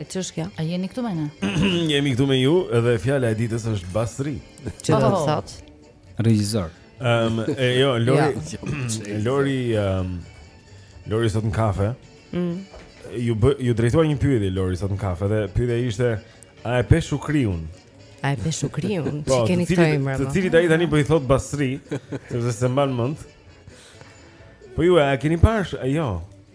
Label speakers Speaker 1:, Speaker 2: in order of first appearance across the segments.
Speaker 1: E
Speaker 2: ç'është kjo?
Speaker 3: A jeni këtu me ne?
Speaker 1: Jemi këtu me ju dhe fjala e ditës është Basri.
Speaker 2: Çfarë do të
Speaker 3: oh.
Speaker 2: thotë?
Speaker 4: Regjisor.
Speaker 1: Ehm, e jo, Lori. Lori, ehm, Lori sot në kafe.
Speaker 2: Mm.
Speaker 1: Iu bë, iu drejtua një pyetje Lori sot në kafe dhe pyetja ishte a e pe Shukriun?
Speaker 2: A e pe Shukriun?
Speaker 1: Po,
Speaker 2: keni këto emra.
Speaker 1: Të cilit ai tani po i thot Basri, sepse s'e mban mend. Po ju a keni parë? Jo.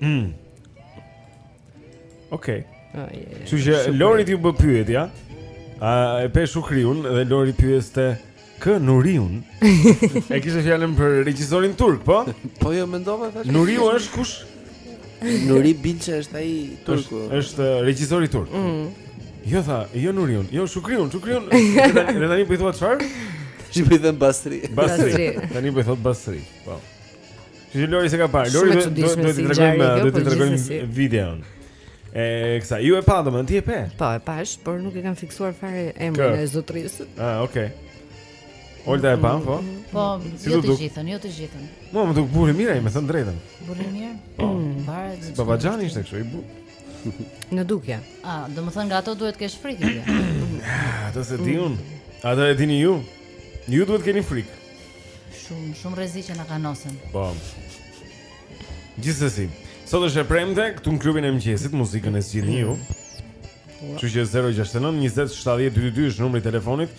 Speaker 1: Mm. Okej. Okay. Që Lorit iu bë pyetja: A e pe Shukriun dhe Lori pyeste Kë Nuriun? e kishte fjalën për regjisorin turk, po?
Speaker 5: Po jo mendova thashë.
Speaker 1: Nuriu është kush?
Speaker 5: Nuri Bilge është ai turku.
Speaker 1: Është uh, regjisori turk.
Speaker 2: Mm.
Speaker 1: Jo tha, jo Nuriun, jo Shukriun, Shukriun. Ne tani po i thua çfarë?
Speaker 5: Tani po i them Basri.
Speaker 1: Basri. Tani po i thot Basri. Po. Ti Lori s'e ke parë. Lori do
Speaker 2: ta
Speaker 1: tregojmë, do
Speaker 2: ta
Speaker 1: tregojmë videon. E kësa, ju e patë, domethënë ti e pe
Speaker 2: Po, e pashë, por nuk e kam fiksuar fare emrin e zotrisë
Speaker 1: Ah, okej okay. Olta e pa, po?
Speaker 6: Mm, po,
Speaker 1: si
Speaker 6: jo të gjithën, jo të gjithën
Speaker 1: Mo, më duk burrë i mirë ai, me thënë drejtën
Speaker 6: Burrë i mirë? Po,
Speaker 1: mm.
Speaker 6: pare
Speaker 1: të
Speaker 6: babaxhan
Speaker 1: ishte kështu, i butë.
Speaker 2: Në dukje
Speaker 6: Ah, domethënë nga ato duhet kesh frikë
Speaker 1: Ato s'e di unë Ato e dini ju Ju duhet keni frikë
Speaker 6: Shumë, shumë rreziqe na kanosen.
Speaker 1: Po. Gjithsesi, sot është e premte këtu në klubin e mëngjesit, muzikën e zgjidhni ju. Kështu që 069 20 70 222 është numri i telefonit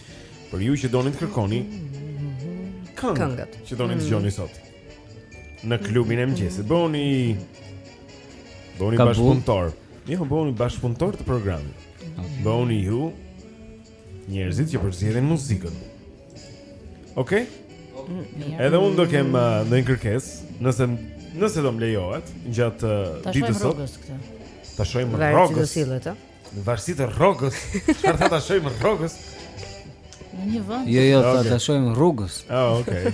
Speaker 1: për ju që doni të kërkoni këngët
Speaker 2: Këngët.
Speaker 1: që doni të dëgjoni sot në klubin e mëngjesit. Bëhuni, bëhuni
Speaker 4: Ka bul?
Speaker 1: bashkëpunëtor. Jo, bëhuni bashkëpunëtor të programit. Bëhuni ju Njerëzit që përzgjedhin muzikën. Okej?
Speaker 6: Okay?
Speaker 1: Edhe unë do kem uh, ndonjë kërkesë, nëse nëse do më lejohet gjatë uh, ditës sot. Ta shohim
Speaker 2: rrogës. Ta shohim
Speaker 1: rrogës. Në varësi të rrogës. Çfarë tha ta shohim rrogës?
Speaker 6: Në një vend.
Speaker 4: Jo, jo,
Speaker 1: okay.
Speaker 4: ta shohim rrugës.
Speaker 1: Ah, okay.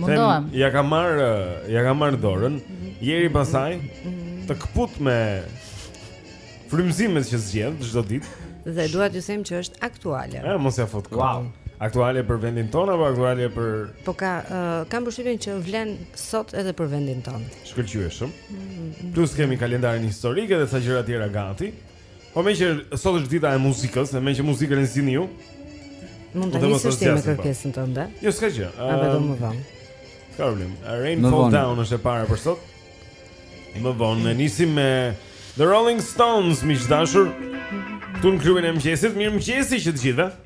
Speaker 6: Mundohem.
Speaker 1: Ia ka marrë, ia ka marrë dorën. Jeri pastaj të kput me frymëzimet që zgjedh çdo ditë.
Speaker 2: Dhe dua t'ju them që është aktuale.
Speaker 1: Ja, mos ia fut kot. Aktuale për vendin tonë apo aktuale për
Speaker 2: Po ka uh, kam përshtypjen që vlen sot edhe për vendin ton.
Speaker 1: Shkëlqyeshëm. Mm -hmm. Plus kemi kalendarin historik edhe ca gjëra tjera gati. Po meqë sot është dita e muzikës, meqë muzikën e vini ju
Speaker 2: mund
Speaker 1: të
Speaker 2: nisësh ti me kërkesën tënde
Speaker 1: Jo, s'ka gjë
Speaker 2: A e
Speaker 1: do
Speaker 2: më vonë
Speaker 1: S'ka problem Rain Fall Down është e para për sot Më vonë Ne nisim me The Rolling Stones, miq të dashur Këtu në klubin e mëngjesit, mirëmëngjesi që të
Speaker 3: gjithë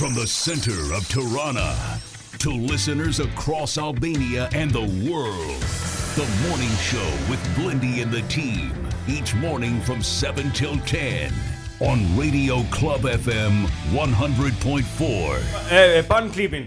Speaker 7: from the center of Tirana to listeners across Albania and the world. The morning show with Blendi and the team, each morning from 7 till 10 on Radio Club FM 100.4.
Speaker 1: E, pan klipin.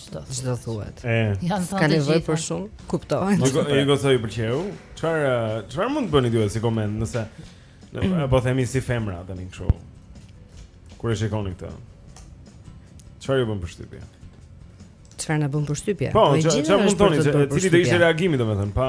Speaker 1: Çdo çdo thuhet.
Speaker 6: Janë thënë të gjitha
Speaker 2: për shumë. Kuptohet.
Speaker 1: Ju ju gëzoi ju pëlqeu. Çfarë çfarë mund të bëni ju si koment nëse po themi si femra tani kështu. Kur e shikoni këtë? Çfarë ju bën përshtypje?
Speaker 2: Çfarë na bën përshtypje?
Speaker 1: Po,
Speaker 2: po
Speaker 1: çfarë mund të thoni se cili do ishte reagimi domethënë pa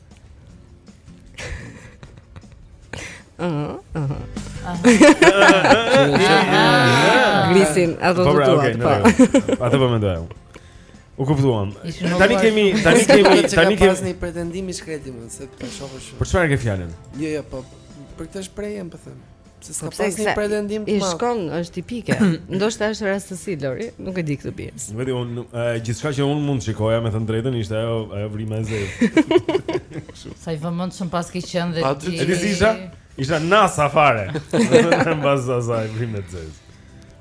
Speaker 1: Aha,
Speaker 2: aha. Grisin, ato të
Speaker 1: tua,
Speaker 2: po.
Speaker 1: Atë po mendoj unë. U kuptuam. Tani kemi, tani kemi, tani kemi
Speaker 5: një pretendim i shkreti më se të shohësh.
Speaker 1: Për çfarë ke fjalën?
Speaker 5: Jo, jo, po për këtë shprehje po them. Se s'ka pas një pretendim të madh.
Speaker 2: I shkon, është tipike. Ndoshta është rastësi Lori, nuk e di këtë pjesë.
Speaker 1: Nuk e di unë, gjithçka që unë mund të shikoja me të drejtën ishte ajo ajo vrima e zezë.
Speaker 6: Sa i vëmendshëm paske qenë dhe ti.
Speaker 1: Ti isha, isha NASA fare. Në bazë të asaj vrime të zezë.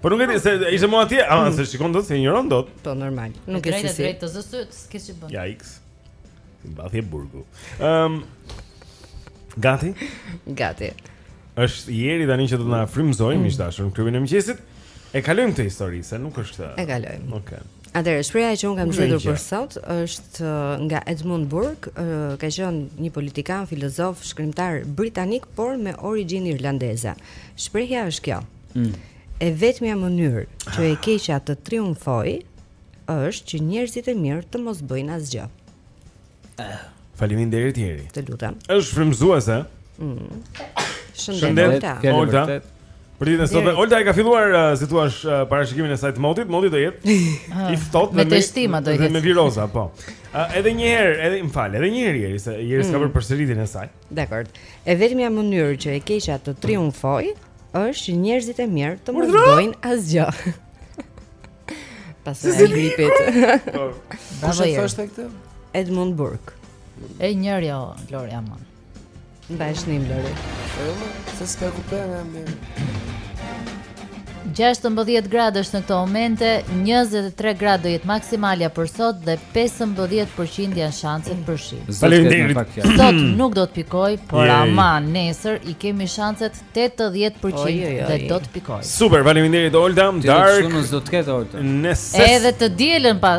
Speaker 1: Po nuk e di se ishte mua atje, ama s'e shikon dot s'e injoron dot.
Speaker 2: Po normal.
Speaker 6: Nuk
Speaker 2: e
Speaker 6: di
Speaker 2: se. Drejtë
Speaker 6: drejtë të zë syri, s'ke si bën.
Speaker 1: Ja X. Mbathje burgu. Ehm. Gati?
Speaker 2: Gati.
Speaker 1: Është Jeri tani që do të na frymëzojë miq të dashur në klubin e mëngjesit. E kalojmë këtë histori, se nuk është këtë.
Speaker 2: E kalojmë.
Speaker 1: Okej. Okay.
Speaker 2: Atëherë, shprehja që unë kam zgjedhur për sot është uh, nga Edmund Burke, uh, ka qenë një politikan, filozof, shkrimtar britanik, por me origjinë irlandeze. Shprehja është kjo. Mm. E vetmja mënyrë që e keqja të triumfojë është që njerëzit e mirë të mos bëjnë asgjë. Eh.
Speaker 1: Faleminderit Jeri.
Speaker 2: Të lutem.
Speaker 1: Është frymëzuese.
Speaker 2: Mm.
Speaker 1: Shëndet,
Speaker 2: Olta.
Speaker 1: Për ditën e sotme, Olta e ka filluar, uh, si thua, uh, parashikimin e saj të motit, moti do jetë ah, i ftohtë
Speaker 6: me teshtima do jetë.
Speaker 1: Me viroza, po. Uh, edhe një herë, edhe më fal, edhe një herë Jeri se Jeri s'ka
Speaker 2: mm.
Speaker 1: bërë përsëritjen e saj.
Speaker 2: Dakord. E vetmja mënyrë që e keqja të triumfojë është që njerëzit e mirë të mos bëjnë asgjë. Pasojë e gripit.
Speaker 1: Po.
Speaker 5: Kush e thoshte këtë?
Speaker 2: Edmund Burke.
Speaker 6: E njeh ti o Lori aman.
Speaker 2: Mbaj shënim Lori.
Speaker 5: Po, se s'ka kuptuar nga
Speaker 6: 16 gradë është në këto momente, 23 gradë do jetë maksimalja për sot dhe 15% janë shanset për shi.
Speaker 1: Faleminderit.
Speaker 6: Sot nuk do të pikojë, por ama nesër i kemi shanset 80% dhe do të pikojë.
Speaker 1: Super, faleminderit Olta. Dark.
Speaker 4: Ti do të ketë Olta.
Speaker 6: Edhe të dielën pa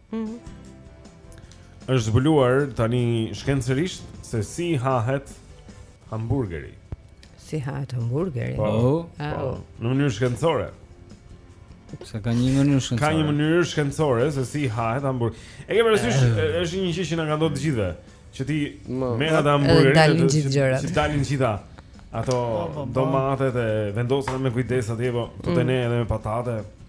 Speaker 1: Mhm. Është zbuluar tani shkencërisht se si hahet hamburgeri.
Speaker 2: Si hahet hamburgeri?
Speaker 1: Po.
Speaker 4: Oh.
Speaker 1: po. Në mënyrë shkencore.
Speaker 4: Se ka një mënyrë shkencore?
Speaker 1: Ka një mënyrë shkencore se si hahet hamburgeri. E ke parasysh eh. është një gjë që na ka ndodhur të gjithëve, që ti merr atë hamburgerin dhe dalin
Speaker 2: gjithë gjërat.
Speaker 1: Që dalin gjitha. Ato
Speaker 6: po, po, po.
Speaker 1: domatet e vendosura me kujdes atje po, po te ne edhe me patate.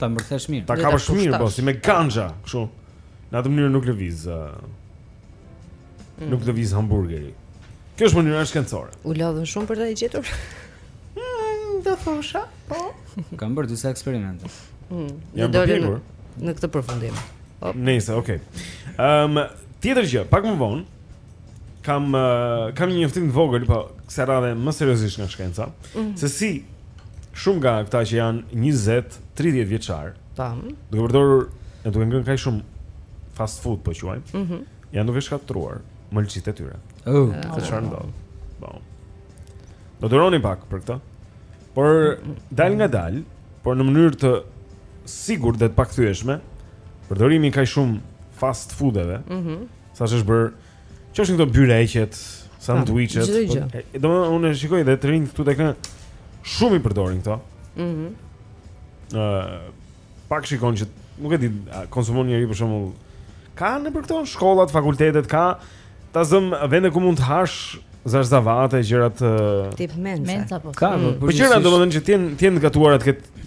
Speaker 2: Ta
Speaker 4: mbërthesh mirë.
Speaker 1: Ta kapësh mirë, po si me ganxha, kështu. Në atë mënyrë nuk lëviz. Uh,
Speaker 2: mm.
Speaker 1: Nuk lëviz hamburgeri. Kjo është mënyra shkencore.
Speaker 2: U lodhën shumë për ta gjetur. Mm, do thosha, po.
Speaker 4: Kanë bërë disa eksperimente.
Speaker 2: Mm.
Speaker 1: Jam
Speaker 2: bërë
Speaker 1: në,
Speaker 2: në këtë përfundim.
Speaker 1: Nice, okay. Ehm, um, tjetër gjë, pak më vonë. Kam kam një njoftim të vogël, po kësaj radhe më seriozisht nga shkenca, mm -hmm. se si shumë nga këta që janë 20, 30 vjeçar.
Speaker 2: Tam.
Speaker 1: Duke përdorur e duke ngrënë kaq shumë fast food po quajmë.
Speaker 2: Mhm.
Speaker 1: Mm janë duke shkatërruar mëlçitë e tyre.
Speaker 4: Oh,
Speaker 1: të çfarë ndodh? Po. Do duroni pak për këtë. Por dalëngadalë, por në mënyrë të sigurt dhe të pakthyeshme, përdorimi i kaq shumë fast foodeve.
Speaker 2: Mhm.
Speaker 1: Mm Sa është bërë. Qofshin këto byreqet, sanduiçet. Po, domethënë unë shikoj dhe të rinjtë këtu tek ne shumë i përdorin këto.
Speaker 2: Mhm.
Speaker 1: Mm ë uh, pak shikon që nuk e di konsumon njeri për shembull ka nëpër këto shkollat, fakultetet ka ta zëmë vende ku mund të hash zarzavate, gjëra të
Speaker 2: tip mensa.
Speaker 6: Mensa po.
Speaker 4: Ka,
Speaker 2: mm.
Speaker 4: po,
Speaker 1: po gjëra domethënë që të
Speaker 4: jenë të jenë të
Speaker 1: gatuara të
Speaker 5: ketë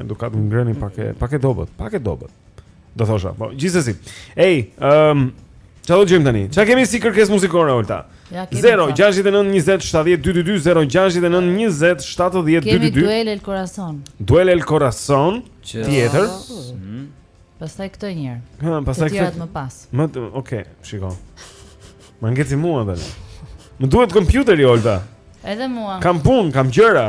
Speaker 6: Edukatë në
Speaker 1: ngrënie pak e pak e dobët, pak e dobët. Do thosha, po gjithsesi. Ej, ëm um, Ça do dëgjojmë tani? Ça kemi si kërkesë muzikore, Olta?
Speaker 6: Ja,
Speaker 1: 0, 69, 20, 70, 22, 0, 69, 20, 70,
Speaker 6: 22
Speaker 1: Kemi
Speaker 6: Duele el corazon
Speaker 1: Duele el corazon Tjetër
Speaker 4: mm.
Speaker 6: Pastaj këtë njërë
Speaker 1: ha, pastaj
Speaker 6: Të
Speaker 1: tjerat
Speaker 6: më pas
Speaker 1: më, Ok, shiko Më ngeci mua dhe Më duhet kompjuteri, Olta
Speaker 6: Edhe mua
Speaker 1: Kam punë, kam gjëra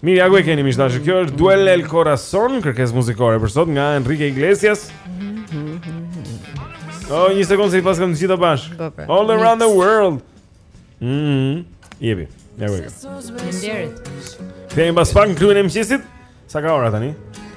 Speaker 1: Mirë, ja ku e keni mishtash. Kjo është Duele el Corazon, kërkesë muzikore për sot nga Enrique Iglesias. Oh, një sekondë se i paskam të gjitha bashkë.
Speaker 2: Po, po.
Speaker 1: All around the world. Mhm. Mm Jepi. Ja ku e keni.
Speaker 6: Faleminderit.
Speaker 1: Kthehemi pas pak në klubin e mëngjesit. Sa ka ora tani?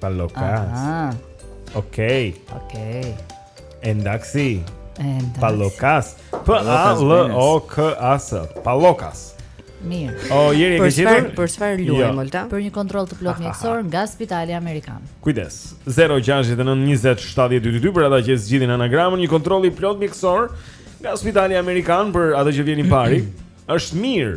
Speaker 1: Palokas.
Speaker 2: Okej.
Speaker 6: Okay.
Speaker 1: Okej.
Speaker 6: Okay.
Speaker 1: Endaksi.
Speaker 6: Endaksi.
Speaker 1: Palokas. P A L O K A S. Palokas.
Speaker 6: Mirë.
Speaker 1: O Jeri e ke gjetur?
Speaker 2: Për çfarë luajmë
Speaker 1: jo.
Speaker 2: Molta?
Speaker 6: Për një kontroll të plotë mjekësor nga Spitali Amerikan.
Speaker 1: Kujdes. 069 20 70 222 për ata që zgjidhin anagramën, një kontroll i plotë mjekësor nga Spitali Amerikan për atë që vjen i pari. Është mirë.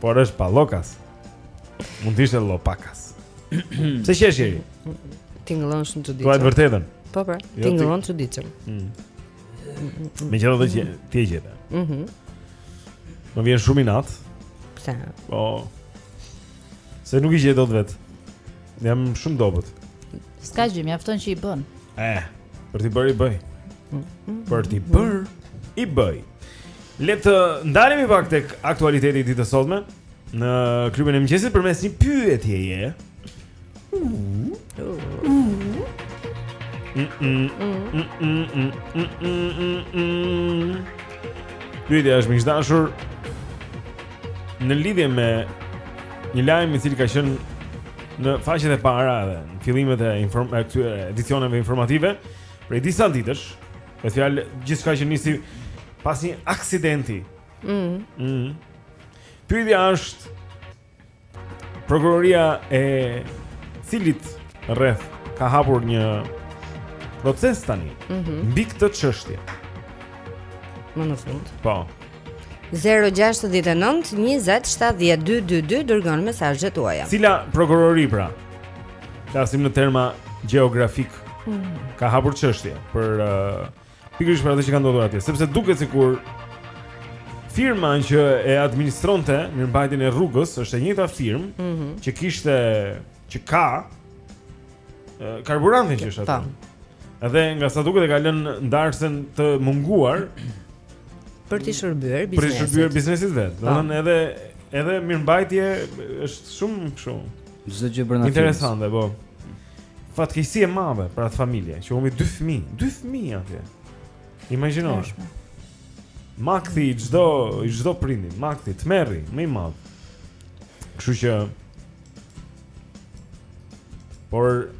Speaker 1: Por është palokas. Mund të ishte lopakas. Pse qesh Jeri?
Speaker 2: Tingëllon shumë çuditshëm.
Speaker 1: Thuaj të vërtetën.
Speaker 2: Po po,
Speaker 1: jo,
Speaker 2: tingëllon çuditshëm.
Speaker 1: Mm. Me gjithë ato që ti e gjete.
Speaker 2: Mhm.
Speaker 1: Më vjen shumë inat.
Speaker 2: Pse?
Speaker 1: Po. Se nuk i gjej dot vetë. Jam shumë i dobët.
Speaker 6: S'ka gjë, mjafton që i bën.
Speaker 1: Eh, për t'i bërë i bëj. Për t'i bërë i bëj. Le të ndalemi pak tek aktualiteti i ditës së sotme në klubin e mëngjesit përmes një pyetjeje. Pyetja është miq të dashur. në lidhje me një lajm i cili ka qenë në faqet e para dhe në fillimet e inform këtyre edicioneve informative prej disa ditësh, e fjala gjithçka që nisi pas një aksidenti. Mhm.
Speaker 2: Mm
Speaker 1: mm. Pyetja është Prokuroria e cilit rreth ka hapur një proces tani
Speaker 2: mm -hmm.
Speaker 1: mbi këtë çështje.
Speaker 2: Më në fund.
Speaker 1: Po.
Speaker 2: 069 20 70 222 Dërgoni mesazhet tuaja
Speaker 1: Cila prokurori pra flasim në terma gjeografikë
Speaker 2: mm.
Speaker 1: Ka hapur çështje Për uh, Pikërisht për atë që ka ndodhur atje, sepse duket sikur firma që e administronte mirëmbajtjen e rrugës është e njëjta firmë
Speaker 2: mm -hmm.
Speaker 1: që kishte që ka karburantin që është aty. Edhe nga sa duket e ka lënë ndarësen të munguar
Speaker 2: për të shërbyer biznesit.
Speaker 1: Për të shërbyer biznesit vet. Domethënë edhe edhe mirëmbajtje është shumë kështu.
Speaker 4: Çdo gjë bën atë.
Speaker 1: Interesante, po. fatkeqësi e madhe për atë familje që humbi dy fëmijë, dy fëmijë atje. Imagjino. Makthi i çdo i çdo prindi, makthi tmerri më i madh. Kështu që por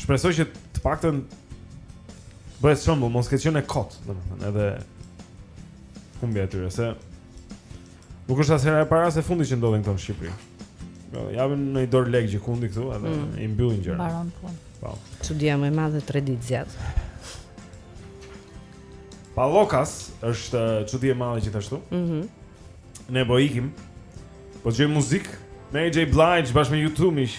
Speaker 1: shpresoj që të paktën bëhet zhurmë mos ketë qenë kot, domethënë, edhe humbja e tyre se nuk është as hera e parë as e fundit që ndodhin këtu në Shqipëri. Jo, japin ndonjë dorë lekë gjëkundi këtu edhe
Speaker 2: mm.
Speaker 1: i mbyllin gjërat.
Speaker 6: Mbaron puna.
Speaker 1: Po.
Speaker 2: Çudia më e madhe 3 ditë zgjat.
Speaker 1: Palokas është çudi e madhe gjithashtu.
Speaker 2: Mhm.
Speaker 1: Mm ne po ikim. Po dëgjojmë muzikë. Mary J Blige bashkë me U2 miq.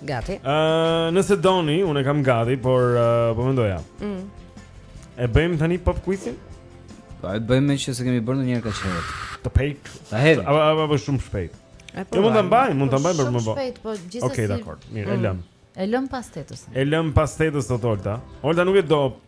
Speaker 2: Gati. Ëh,
Speaker 1: uh, nëse doni, unë e kam gati, por uh, po mendoja.
Speaker 2: Mm.
Speaker 1: E bëjmë tani pop quizin?
Speaker 4: Po e bëjmë meqë s'e kemi bërë ndonjëherë kaq herët.
Speaker 1: Shpejt.
Speaker 4: Ta hedh.
Speaker 1: Apo apo po shumë shpejt.
Speaker 2: E
Speaker 1: po. mund ta mbaj, mund ta mbaj për më vonë.
Speaker 6: Shpejt, po gjithsesi.
Speaker 1: Okej, dakord. Mirë, e
Speaker 6: mm.
Speaker 1: lëm.
Speaker 6: E lëm pas tetës.
Speaker 1: E lëm pas tetës sot Olta. Olta nuk e do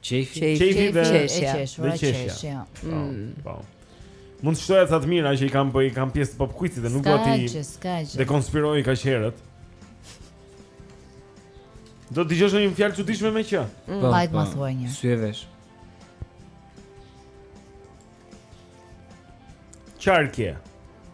Speaker 6: Qejfi, qejfi
Speaker 4: dhe
Speaker 2: qeshja.
Speaker 6: Dhe
Speaker 2: qeshja.
Speaker 6: Po,
Speaker 2: mm.
Speaker 1: po. Mund të shtoja ca të mira që i kam po i kam pjesë të pop quizit dhe nuk
Speaker 6: dua
Speaker 1: t'i dekonspiroj kaq herët. Do të dëgjosh një fjalë të çuditshme me q. Mm.
Speaker 4: Po,
Speaker 6: Hajt ma po. thuaj një.
Speaker 4: Sy e vesh.
Speaker 1: Qarkje.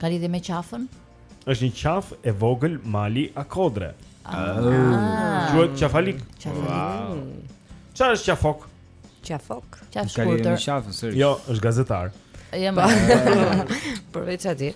Speaker 6: Ka lidhje me qafën?
Speaker 1: Është një qafë e vogël mali a kodre.
Speaker 6: Ah. Ah.
Speaker 1: Quhet qafalik.
Speaker 6: Qafalik.
Speaker 1: Çfarë është qafok?
Speaker 2: Qafok.
Speaker 4: Qafë
Speaker 6: shkurtër.
Speaker 4: Qafë sërish.
Speaker 1: Jo, është gazetar.
Speaker 6: Jam.
Speaker 2: Përveç atij.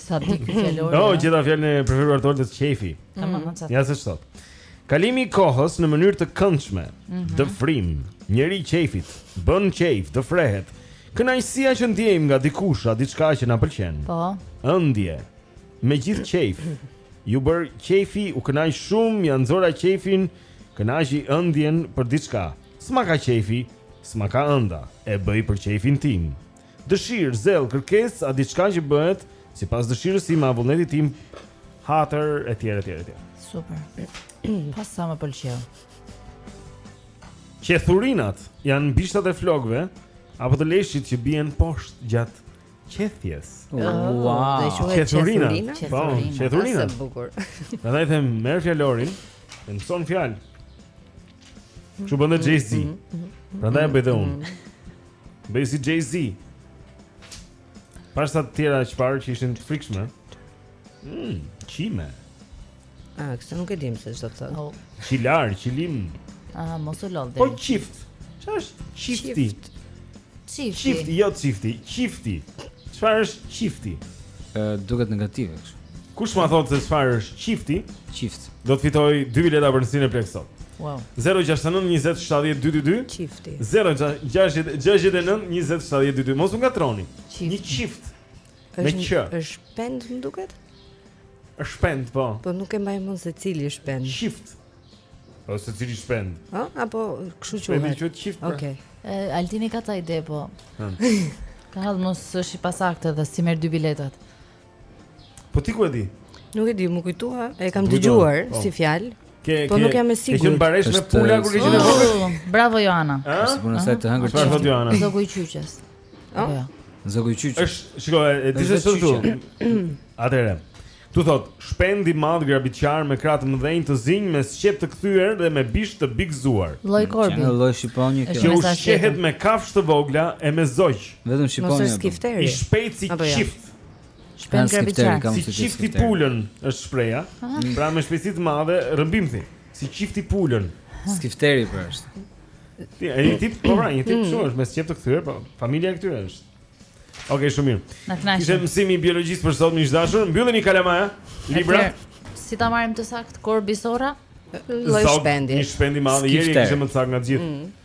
Speaker 6: Sa di ky fjalor.
Speaker 1: Jo, gjeta fjalën e preferuar të Oltës, qejfi.
Speaker 6: Tamam, mm.
Speaker 1: Ja se ç'thotë. Kalimi i kohës në mënyrë të këndshme, mm -hmm. dëfrim, njeri i qejfit, bën qejf, dëfrehet, Kënaqësia që ndjejmë nga dikush, a diçka që na pëlqen.
Speaker 6: Po.
Speaker 1: Ëndje. Me gjithë qejf. Iu bë qejfi, u kënaq shumë, ia nxora qejfin, kënaqi ëndjen për diçka. S'ma ka qejfi, s'ma ka ënda, e bëj për qejfin tim. Dëshirë, zell, kërkesë, a diçka që bëhet sipas dëshirës sime a vullnetit tim, hatër etj etj etj.
Speaker 6: Super. Pa sa më pëlqeu.
Speaker 1: Qethurinat janë bishtat e flokëve apo të leshit që bien poshtë gjatë qethjes.
Speaker 4: Wow,
Speaker 2: dhe quhet
Speaker 1: qethurina. Po,
Speaker 6: qethurina.
Speaker 2: Sa bukur.
Speaker 1: Prandaj them merr fjalorin, e mëson fjalë. Kështu bën Jay-Z. Mhm, mhm, mhm. Prandaj e bëj dhe unë. Bëj si Jay-Z. Pashë ca të tjera e çfarë që ishin të frikshme. Mmm, qime.
Speaker 2: A, kështu nuk e dim se ç'do të thotë.
Speaker 6: Oh.
Speaker 1: Qilar, qilim.
Speaker 6: Ah, mos u lodh.
Speaker 1: Po qift. Çfarë është qifti?
Speaker 6: Qifti.
Speaker 1: Qifti, jo çifti, qifti. Çfarë është qifti?
Speaker 4: Ë, duket negativ kështu.
Speaker 1: Kush ma thotë se çfarë është qifti?
Speaker 4: Qift.
Speaker 1: Do të fitoj dy bileta për në Cineplexx sot.
Speaker 6: Wow.
Speaker 1: 069 20 70 222.
Speaker 2: Qifti.
Speaker 1: 069 20 70 222. Mos u ngatroni. Një çift. Me q
Speaker 2: është shpend më duket?
Speaker 1: Është shpend, po.
Speaker 2: Po nuk e mbaj mend se cili është shpend.
Speaker 1: Qift. Po se cili është shpend?
Speaker 2: Ë, apo kështu quhet
Speaker 1: shpendi, qift. Pra.
Speaker 2: Okej.
Speaker 6: Okay. Altini ka ca ide po. ka hall mos është i pasaktë dhe s'i merr dy biletat.
Speaker 1: Po ti ku e di?
Speaker 2: Nuk e di, më kujtua, e kam dëgjuar
Speaker 1: po.
Speaker 2: si fjalë.
Speaker 1: Ke,
Speaker 2: po nuk jam e sigurt.
Speaker 1: Ke qenë bareshë me pula kur ke qenë e vogël?
Speaker 6: Bravo Joana.
Speaker 4: Është punë sa të hëngër.
Speaker 1: Çfarë
Speaker 4: thotë
Speaker 1: Joana?
Speaker 6: Zogu i qyqes. Ëh? Jo.
Speaker 4: Zogu i qyqes.
Speaker 1: Ës, shikoj, e di se
Speaker 4: sot
Speaker 1: këtu. Atëherë. Këtu thotë, shpend i madh grabitqar me krah të mëdhenj të zinj me sqep të kthyer dhe me bisht të bigëzuar.
Speaker 6: Lloj korbi.
Speaker 4: Një lloj
Speaker 1: shqiponje
Speaker 4: kjo.
Speaker 6: Që
Speaker 1: ushqehet me kafshë të vogla e me zogj.
Speaker 4: Vetëm
Speaker 2: shqiponja.
Speaker 4: Mos
Speaker 2: skifteri.
Speaker 1: I shpejtë si qift.
Speaker 6: Shpend
Speaker 4: grabitqar.
Speaker 1: Si qifti pulën është shprehja. Pra me shpejtësi të madhe rrëmbimthi. Si qifti pulën.
Speaker 4: Skifteri pra është.
Speaker 1: Si ai tip, po pra, një tip shumë është me sqep të kthyer, po familja e këtyre është. Okej, okay, shumë mirë.
Speaker 6: Na
Speaker 1: kënaqe.
Speaker 6: Ishte
Speaker 1: mësimi i biologjisë për sot miq të dashur. Mbylleni kalamaja
Speaker 6: librat. S'i ta marrim të saktë Korbi Sorra?
Speaker 2: Lloj shpendi.
Speaker 1: Një shpend i madh, Jeri
Speaker 4: e
Speaker 1: kishte më të saktë nga të gjithë.
Speaker 8: Mm.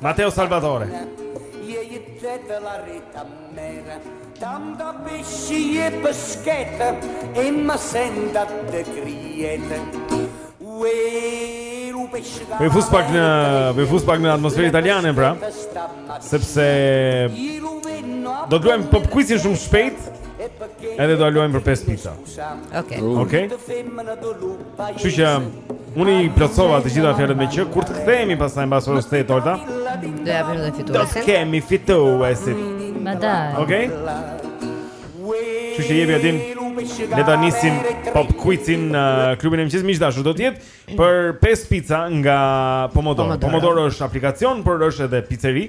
Speaker 9: Matteo Salvatore
Speaker 10: Je i tete la rita mera Tam da pesci e peschete E ma senta te criete Ue lu pesci da
Speaker 9: Po ju fus pak në Po ju fus pak në atmosferë italiane pra Sepse Do të luajmë pop quizin shumë shpejt Edhe do ta luajmë për 5 pica
Speaker 8: Okej.
Speaker 9: Okej. Kështu që unë i plotësova të gjitha fjalët mënyrë që kur të kthehemi pastaj mbas orës 8 Olta.
Speaker 8: Do japim edhe fituesin.
Speaker 9: Do të kemi
Speaker 1: fituesin. Mandej.
Speaker 9: Okej. Kështu që jepi Altin. Le ta nisim pop quizin në klubin e mëngjesit miq të dashur. Do të jetë për 5 pica nga Pomodoro.
Speaker 8: Pomodoro
Speaker 9: është aplikacion, por është edhe piceri.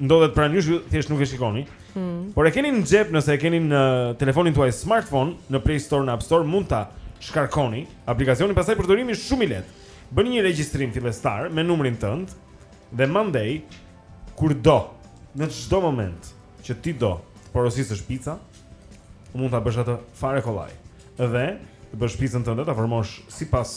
Speaker 9: ndodhet pranë jush, ju thjesht nuk e shikoni.
Speaker 8: Hmm.
Speaker 9: Por e keni në xhep nëse e keni në telefonin tuaj smartphone, në Play Store, në App Store mund ta shkarkoni aplikacionin, pastaj përdorimi është shumë i lehtë. Bëni një regjistrim fillestar me numrin tënd dhe mandej kur do, në çdo moment që ti do, të porosisësh pica, mund ta bësh atë fare kollaj. Dhe të bësh picën tënde, ta formosh sipas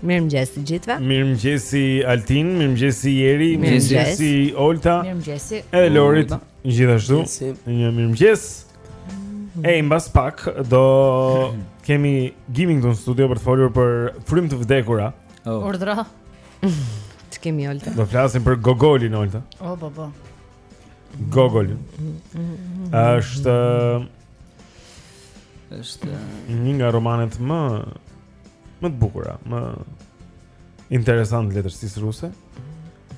Speaker 1: Mirëmëngjes
Speaker 2: të gjithëve
Speaker 1: Mirëmëngjesi Altin, mirëmëngjesi Jeri Mirëmëngjesi Olta
Speaker 6: Mirëmëngjesi
Speaker 1: Edhe Lorit gjithashtu Një mirëmëngjes E, mbas pak Do kemi Gimin këtu në studio për të folur për frymë të vdekura
Speaker 4: oh.
Speaker 6: Urdhëro
Speaker 2: Të kemi Olta
Speaker 1: Do flasim për Gogolin Olta
Speaker 6: O, oh, bo,
Speaker 1: bo Gogoli është
Speaker 4: është
Speaker 1: një nga romanet më më të bukura, më interesante të letërsisë ruse.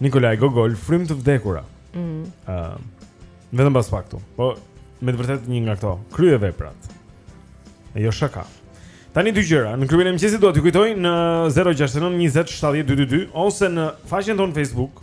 Speaker 1: Nikolaj Gogol, frymë të vdekura.
Speaker 2: Ëh.
Speaker 1: Mm. Uh, vetëm pas faktu. Po me të vërtetë një nga këto kryeveprat. E jo shaka. Tani dy gjëra, në klubin e mëngjesit dua t'ju kujtoj në 069 20 70 222 ose në faqen tonë Facebook,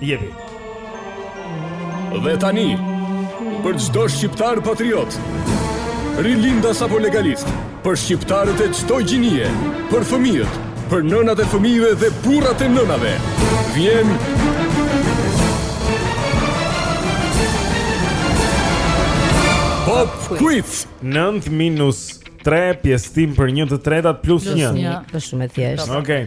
Speaker 1: Jepi.
Speaker 11: Dhe tani, për çdo shqiptar patriot, rilindas apo legalist, për shqiptarët e çdo gjinie, për fëmijët, për nënat e fëmijëve dhe burrat e nënave, vjen Pop Quiz
Speaker 1: 9 minus 3 pjestim për 1 të tretat plus 1.
Speaker 2: Është shumë e thjeshtë.
Speaker 1: Okej.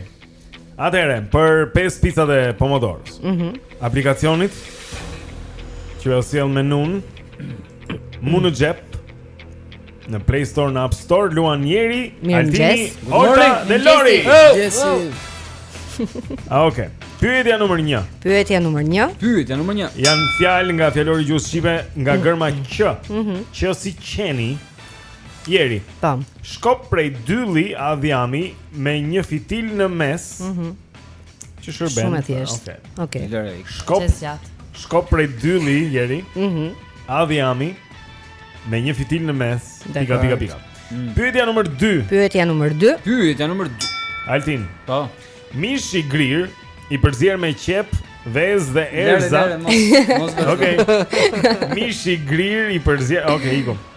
Speaker 1: Atëherë, për pesë picat e pomodoros.
Speaker 2: Mhm.
Speaker 1: Aplikacionit që ju sjell menunë mu në xhep në Play Store në App Store luan Jeri, Altini, Olta dhe Lori. Ah, okej. Pyetja numër 1.
Speaker 2: Pyetja numër 1.
Speaker 4: Pyetja numër 1.
Speaker 1: Janë fjalë nga fjalori i gjuhës shqipe nga gërma q. Q si qeni Jeri.
Speaker 2: Tam.
Speaker 1: Shkop prej dylli a dhjami me një fitil në mes.
Speaker 2: Mhm.
Speaker 1: Që shërben.
Speaker 2: Shumë e thjeshtë.
Speaker 1: Okej.
Speaker 2: Okej.
Speaker 1: Shkop. Shkop prej dylli Jeri.
Speaker 2: Mhm.
Speaker 1: A dhjami me një fitil në mes. Pika pika pika. Mm. Pyetja numër 2.
Speaker 2: Pyetja numër 2.
Speaker 4: Pyetja numër 2.
Speaker 1: Altin.
Speaker 4: Po.
Speaker 1: Mish i grirë i përzier me qepë, vezë dhe
Speaker 4: erëza.
Speaker 1: Okej. Mish i grirë i përzier. Okej, okej, iku.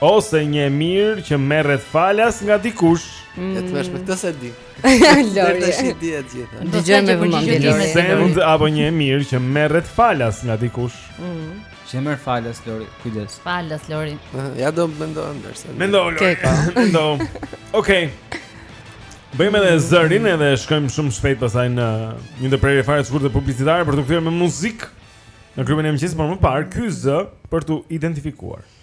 Speaker 1: Ose një e
Speaker 6: mirë
Speaker 1: që merret falas nga dikush.
Speaker 5: Mm. E të vesh me këtë se di.
Speaker 2: Lori.
Speaker 5: Tash i di të gjitha.
Speaker 2: Dëgjoje me vëmendje Lori.
Speaker 12: Send apo një e mirë që merret falas nga dikush. Mm.
Speaker 4: Që merr falas Lori, kujdes.
Speaker 6: Falas Lori.
Speaker 5: Ja do mendoj ndërsa.
Speaker 12: Mendo Lori. Mendo. Okej. Bëjmë edhe zërin edhe shkojmë shumë shpejt pastaj në një ndërprerje fare të shkurtër publicitare për t'u kthyer me muzikë në klubin e mëngjesit, por më parë ky zë për t'u identifikuar.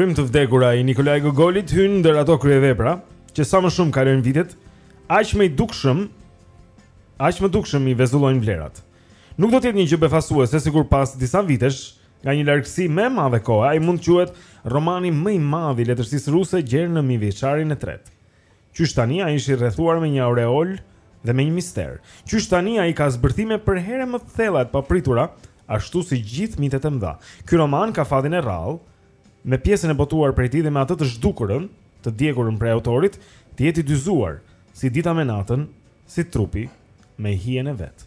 Speaker 4: Frymë të
Speaker 1: vdekura i Nikolaj Gogolit hyn ndër ato kryevepra që sa më shumë kalojnë vitet, aq më i dukshëm, aq më dukshëm i vezullojnë vlerat. Nuk do të jetë një gjë befasuese sikur pas disa vitesh Nga një largësi më e madhe kohe, ai mund të quhet romani më i madh i letërsisë ruse gjer në mijëvjeçarin e tretë. Qysh tani ai është i rrethuar me një aureolë dhe me një mister. Qysh tani ai ka zbërthime përherë e më të thella e të papritura, ashtu si gjithë mitet e mëdha. Ky roman ka fatin e rrallë, me pjesën e botuar prej tij dhe me atë të zhdukurën, të djegurën prej autorit, të jetë i dyzuar si dita me natën, si trupi me hijen e vet.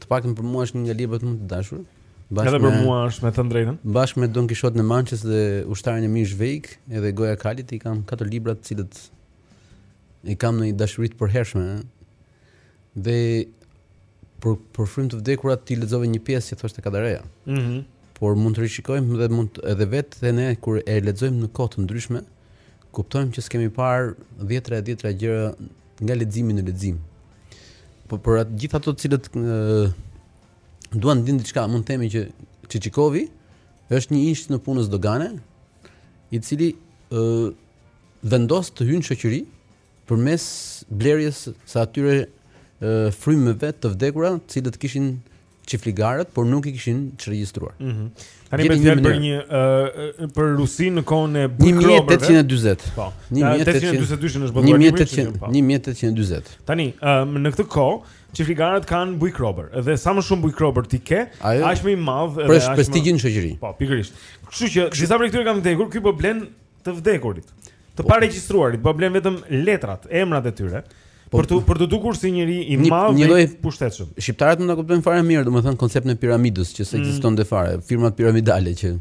Speaker 1: Të
Speaker 13: paktën për mua është një nga librat më të dashur.
Speaker 1: Bashkë edhe për me, mua është me të drejtën.
Speaker 13: Bashkë me Don Kishotin e Mançës dhe Ushtarin e mirë Shvejk, edhe Goja Kalit i kam katër libra të cilët i kam në një dashuri të përhershme. Dhe për për Frymë të vdekura ti lexove një pjesë që thoshte Kadareja.
Speaker 1: Mhm.
Speaker 13: Mm por mund të rishikojmë dhe mund edhe vetë dhe ne kur e lexojmë në kohë të ndryshme, kuptojmë që s'kemi parë dhjetra e dhjetra gjëra nga leximi në lexim. Po për të gjithë ato të cilët duan të dinë diçka, mund të themi që Çiçikovi është një ish-nëpunës dogane, i cili ë uh, vendos të hyjë në shoqëri përmes blerjes së atyre uh, frymëve të vdekura, të cilët kishin çifligarët, por nuk i kishin çregjistruar. Ëh.
Speaker 1: Mm
Speaker 13: Tani
Speaker 1: bëhet për një ëh për Rusinë në kohën e bujkrobërve.
Speaker 13: 1840.
Speaker 1: Po. 1842-shin është botuar. 1800, 1840. Po. Tani, ëh në këtë kohë çifligarët kanë bujkrobër. Dhe sa më shumë bujkrobër ti ke, aq më i madh
Speaker 13: edhe aq më. Për prestigjin në shoqëri.
Speaker 1: Po, pikërisht. Kështu që disa prej këtyre kanë vdekur, ky po blen të vdekurit, të po. paregjistruarit, po blen vetëm letrat, emrat e tyre. Po, për të për t'u dukur si njeri i madh dhe i pushtetshëm.
Speaker 13: Shqiptarët mund ta kuptojnë fare mirë, domethënë konceptin e piramidës që mm. s'ekzistonte mm. fare, firmat piramidale që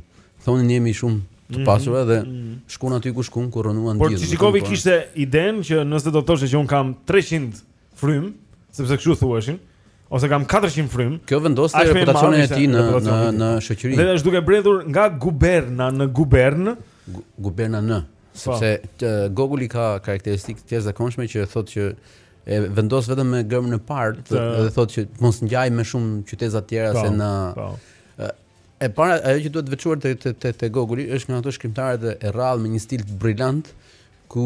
Speaker 13: thonë ne jemi shumë të
Speaker 1: mm.
Speaker 13: pasura dhe
Speaker 1: mm.
Speaker 13: shkon aty ku shkon ku
Speaker 1: rrënuan
Speaker 13: gjithë.
Speaker 1: Por
Speaker 13: Çiçikovi po.
Speaker 1: kishte idenë që nëse do të thoshte që unë kam 300 frymë, sepse kështu thuheshin, ose kam 400 frymë.
Speaker 13: Kjo vendoste reputacionin e tij në në në shoqëri.
Speaker 1: Dhe është duke bredhur nga guberna në
Speaker 13: gubernë, guberna në, po. sepse të, Gogoli ka karakteristikë të jashtëzakonshme që thotë që e vendos vetëm me gërmën e parë të, dhe thotë që mos ngjaj me shumë qyteza të tjera
Speaker 1: po,
Speaker 13: se në
Speaker 1: po.
Speaker 13: E para ajo që duhet veçuar te te te Gogoli është nga ato shkrimtarët e rrallë me një stil brillant ku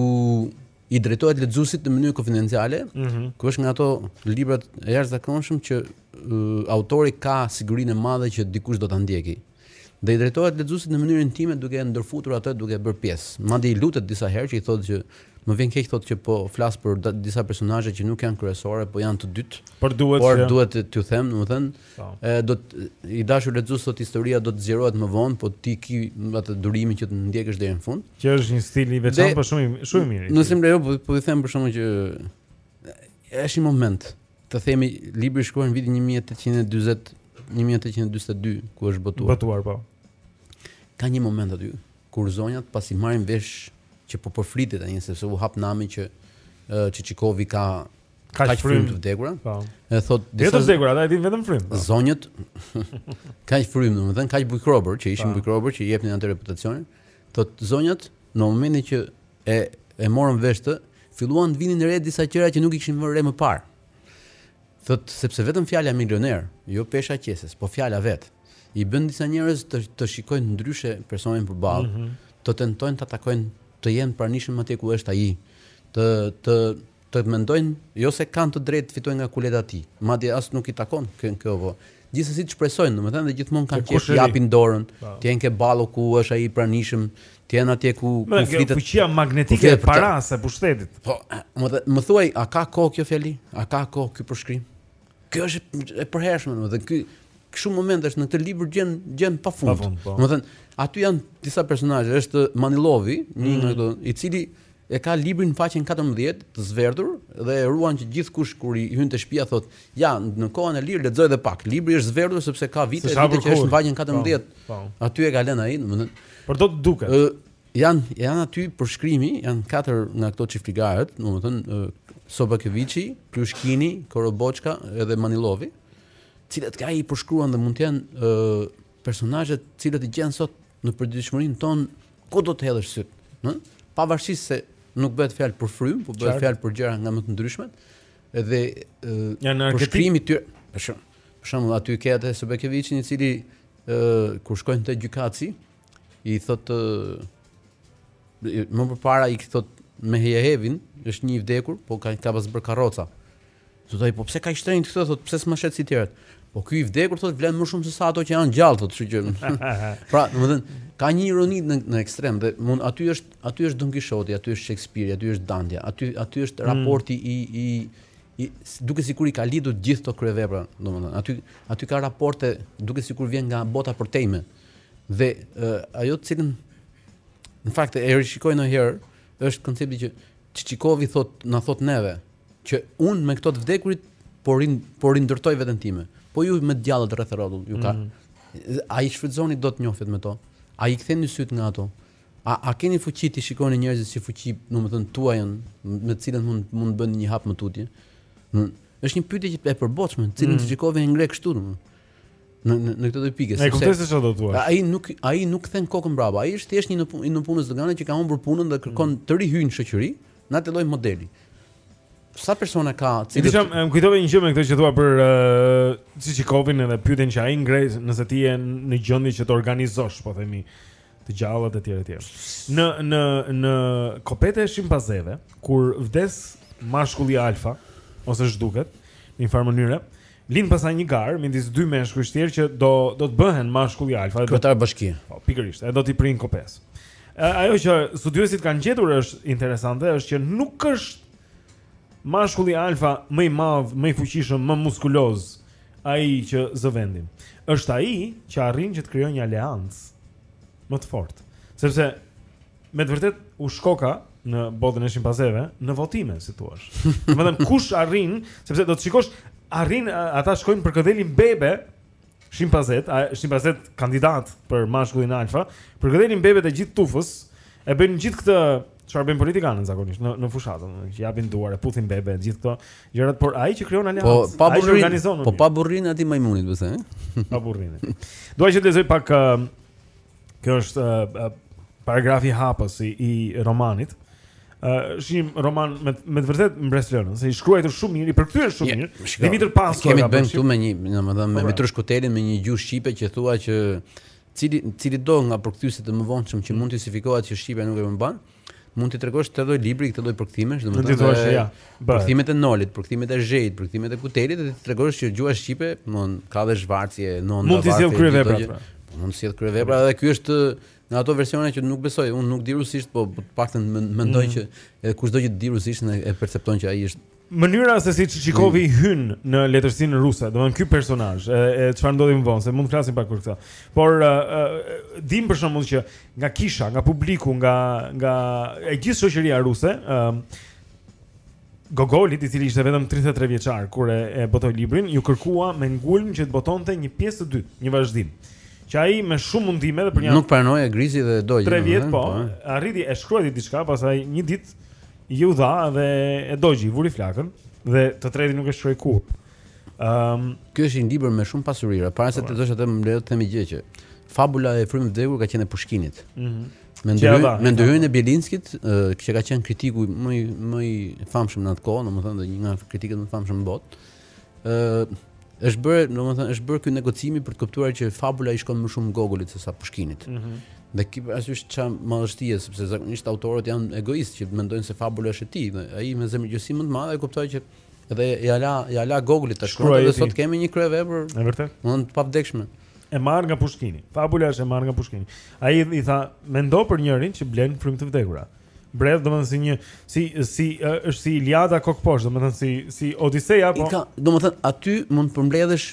Speaker 13: i drejtohet lexuesit në mënyrë konfidenciale,
Speaker 1: mm -hmm.
Speaker 13: ku është nga ato librat e jashtëzakonshëm që uh, autori ka sigurinë e madhe që dikush do ta ndjeki. Dhe i drejtohet lexuesit në mënyrë intime duke e ndërfutur atë duke e bërë pjesë. Madje i lutet disa herë që i thotë që më vjen keq thotë që po flas për disa personazhe që nuk janë kryesore, po janë të dytë.
Speaker 1: Por duhet
Speaker 13: por duhet t'ju them, domethënë
Speaker 1: Po.
Speaker 13: Thotë i dashur lexues thotë historia do të zgjerohet më vonë, po ti ki atë durimin që të ndjekësh deri në fund.
Speaker 1: Që është një stil i veçantë, por shumë shumë i mirë.
Speaker 13: Nëse më lejo, po, po i them për shkakun që është një moment. Të themi libri shkruar në vitin 1840 1842 ku është botuar.
Speaker 1: Botuar po.
Speaker 13: Ka një moment aty kur zonjat pasi marrin vesh që po përflitet tani sepse u hap nami që Çiçikovi ka
Speaker 1: Kaq
Speaker 13: kaq frymë të vdekura.
Speaker 1: Po.
Speaker 13: E thot
Speaker 1: s'i dinë të vdekura, ata e dinë vetëm frymë. Po.
Speaker 13: Zonjët kaq frymë, domethënë kaq bujkrobër që ishin
Speaker 1: po.
Speaker 13: bujkrobër që i jepnin atë reputacionin. Thot zonjët në momentin që e e morën vesh të, filluan të vinin re disa gjëra që nuk i kishin vënë re më parë. Thot sepse vetëm fjala milioner, jo pesha e qeses, po fjala vet. I bën disa njerëz të të shikojnë ndryshe personin përballë,
Speaker 1: mm -hmm.
Speaker 13: të tentojnë ta takojnë të jenë të pranishëm atje ku është ai, të të Të mendojnë jo se kanë të drejtë të fitojnë nga kuleta e tij, madje as nuk i takon kjo, gjithsesi të shpresojnë, domethënë dhe gjithmonë kanë qejf
Speaker 1: të
Speaker 13: japin dorën, të jenë ke ballo ku është ai i pranishëm, të jenë atje ku ku flitet.
Speaker 1: Fuqia magnetike e parasë e pushtetit.
Speaker 13: Po, më thuaj, a ka kohë kjo fjali? A ka kohë ky përshkrim? Kjo është e përhershme, domethënë ky kështu momentesh në këtë libër gjen gjen pafund.
Speaker 1: Po po.
Speaker 13: Domethënë aty janë disa personazhe, është Manilovi, mm. një nga këto, i cili e ka librin në faqen 14 të zverdhur dhe e ruan që gjithkush kur i hyn te shtëpia thotë, "Ja, në kohën e lirë lexoj edhe pak." Libri është zverdhur sepse ka vite
Speaker 1: e
Speaker 13: vite që është në faqen 14.
Speaker 1: Po, po.
Speaker 13: Aty e ka lënë ai, domethënë.
Speaker 1: Por do të duket.
Speaker 13: Jan janë aty përshkrimi, janë katër nga këto çifligarët, domethënë Sobakeviçi, Plushkini, Koroboçka edhe Manilovi, të cilët ai i përshkruan dhe mund të jenë personazhe të cilët i gjen sot në përditshmërinë ton ku do të hedhësh syt, ëh? Pavarësisht se nuk bëhet fjalë për frym, por bëhet fjalë për gjëra nga më të ndryshmet dhe
Speaker 1: janë
Speaker 13: arketipe aty. Për shembull, aty ke atë Sobakeviçin i cili ëh kur shkojnë te gjykatësi, i thot më përpara i thot Mihejevin, është një i vdekur, po ka ka pas bër karroca. Thotë ai, po pse kaq i shtrenjtë këtë, thotë pse s'ma shet si tjerët. Po ky i vdekur thotë vlen më shumë se sa ato që janë gjallë thotë, kështu që. pra, domethënë ka një ironi në në ekstrem dhe mund aty është aty është Don Kishoti, aty është Shakespeare, aty është Dante, aty aty është
Speaker 1: mm.
Speaker 13: raporti mm. i i i duket sikur i ka lidhur gjithë këto kryevepra, domethënë aty aty ka raporte duket sikur vjen nga bota e përtejme. Dhe uh, ajo të cilën në fakt e rishikoj nëjherë, është koncepti që Çiçikovi thot na thot neve që un me këto të vdekurit po rin po rindërtoj veten time. Po ju me gjallët rreth rrotull, ju çka. Mm -hmm. A i shfrytëzoni dot, njiheni me to? A i ktheni syt nga ato? A a keni fuqi ti shikoni njerëzit si fuqi, domethën tuajën, me të cilën mund mund të bëni një hap më tutje? Në, është një pyetje e përbotshme, të cilën
Speaker 1: mm -hmm.
Speaker 13: Çiçikovi e ngre kështu domethën. në në në këto dy pike sepse.
Speaker 1: E kuptoj se çfarë do të thuash.
Speaker 13: Ai nuk ai nuk kthen kokën mbrapa. Ai është thjesht një nëpunës dogane që ka humbur punën dhe kërkon mm. të rihyjë në shoqëri, në atë lloj modeli. Sa persona ka
Speaker 1: cilët Domethënë, më kujtove një gjë me këtë që thua për uh, Çiçikovin edhe pyetjen që ai ngre nëse ti je në gjendje që të organizosh, po themi, të gjallët e tjera e tjera. Në në në kopetë e shimpanzeve, kur vdes mashkulli alfa ose zhduket në një farë mënyre, Lind pastaj një garë midis dy meshkujsh të tjerë që do do të bëhen mashkulli alfa.
Speaker 13: Kryetar bashkie.
Speaker 1: Po, pikërisht, e do t'i prijë kopesë. Ajo që studiuesit kanë gjetur është interesante, është që nuk është mashkulli alfa më i madh, më i fuqishëm, më muskuloz ai që zë vendin. Është ai që arrin që të krijojë një aleancë më të fortë. Sepse me të vërtetë u shkoka në botën e shimpanzeve në votime, si thua. Domethënë kush arrin, sepse do të shikosh arrin ata shkojnë përkëdhelin bebe shimpanzetë, a shimpanzetë kandidat për mashkullin alfa, përkëdhelin bebet e gjithë tufës e bëjnë gjithë këtë çfarë bëjnë politikanët zakonisht në në fushatë, që japin duar e puthin bebe gjithë këto gjërat, por ai që krijon aleancën,
Speaker 13: po pa burrin, po pa burrin aty majmunit, besoj.
Speaker 1: Pa burrin. Dua që të lexoj pak uh, Ky është uh, paragrafi hapës i, i romanit. Uh, është një roman me me të vërtetë mbresëlënës, i shkruajtur shumë mirë, i përkthyer shumë mirë. Yeah, Dimitër Pasko
Speaker 13: kemi të bëjmë këtu me një, domethënë me Mitrush
Speaker 1: po,
Speaker 13: pra. Kutelin me një gjuhë shqipe që thua që cili cilido nga përkthyesit e mëvonshëm që mund të justifikohet që shqipja nuk e mban. Ëh, Mund t'i tregosh këtë lloj libri, këtë lloj përkthimesh, domethënë.
Speaker 1: Mund t'i thuash ja.
Speaker 13: Përkthimet e Nolit, përkthimet e Zhejit, përkthimet e Kutelit dhe t'i tregosh që gjuha shqipe, domethënë, ka dhe zhdërvjelltësi, nonda.
Speaker 1: Mund të sjellë kryevepra. Pra.
Speaker 13: Po, mund të sjellë kryevepra dhe ky është në ato versione që nuk besoj, unë nuk di rusisht, po të paktën mendoj
Speaker 1: mm.
Speaker 13: që edhe kushdo që di rusisht e percepton që ai është
Speaker 1: Mënyra se si Çiçikovi mm. hyn në letërsinë ruse, domethënë ky personazh, e çfarë ndodhi më vonë, se mund të flasim pak për këtë. Por uh, uh, dim për shembull që nga kisha, nga publiku, nga nga e gjithë shoqëria ruse, ë uh, Gogolit, i cili ishte vetëm 33 vjeçar kur e, e botoi librin, iu kërkua me ngulm që të botonte një pjesë të dytë, një vazhdim. Që ai me shumë mundime dhe për një
Speaker 13: Nuk pranoi e grizi dhe dogji.
Speaker 1: 3 vjet
Speaker 13: po,
Speaker 1: po
Speaker 13: eh?
Speaker 1: arriti e shkruajti diçka, pastaj një ditë Iu dha dhe e dogji, vuri flakën dhe të tretin nuk e shkroi kurrë. Ëm, um,
Speaker 13: ky është një libër me shumë pasuri. Para se të dalësh te ajo, më lejo të them një gjë që Fabula e Frymë të vdekura ka qenë e Pushkinit.
Speaker 1: Ëh. Mm
Speaker 13: me
Speaker 1: ndërhyrjen
Speaker 13: me ndërhyrjen e Bielinskit, që ka qenë kritiku më i më i famshëm në atë kohë, domethënë dhe një nga kritikët më të famshëm në botë. është bërë, domethënë është bërë ky negocimi për të kuptuar që fabula i shkon më shumë Gogolit sesa Pushkinit.
Speaker 1: Mm -hmm.
Speaker 13: Dhe ki parasysh çfarë madhështie, sepse zakonisht autorët janë egoistë që mendojnë se fabula është e tij, dhe ai me zemërgjerësi më të madhe e kuptoi që dhe ia la ia la Gogolit të
Speaker 1: shkruajë
Speaker 13: dhe sot kemi një kryevepër.
Speaker 1: Është vërtet.
Speaker 13: Një të pavdekshme.
Speaker 1: E marrë nga Pushkini. Fabula është e marrë nga Pushkini. Ai i tha, mendo për njeriun që blen frymë të vdekur. Bredh, domethënë si një si si është si Iliada kokëposhtë, domethënë si si Odiseja apo.
Speaker 13: Ka, domethënë aty mund të përmbledhësh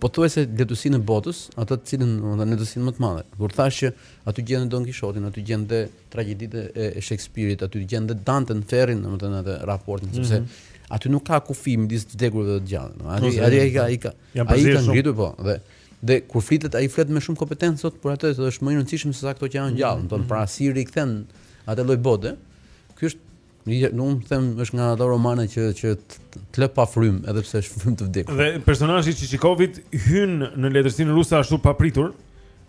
Speaker 13: pothuajse letërsinë e botës, atë të cilën domethënë letërsinë më të madhe. Kur thashë që aty gjen Don Kishotin, aty gjen dhe tragjedinë e, e Shakespeare-it, aty gjen dhe Danten e Ferrin, domethënë atë raportin, mm -hmm. sepse
Speaker 1: mhm.
Speaker 13: aty nuk ka kufi midis të vdekurve dhe të gjallëve. Aty ai ka ai ka ai ka ngritur po dhe Dhe kur flitet ai flet me shumë kompetencë thotë për atë se është më i rëndësishëm se sa këto që janë gjallë,
Speaker 1: mm,
Speaker 13: domethënë mm. pra si rikthen atë lloj bote. Ky është Nuk e them është nga ato romane që që të lë pa frymë edhe pse është frymë të vdekur.
Speaker 1: Dhe personazhi i Çiçikovit hyn në letërsinë ruse ashtu papritur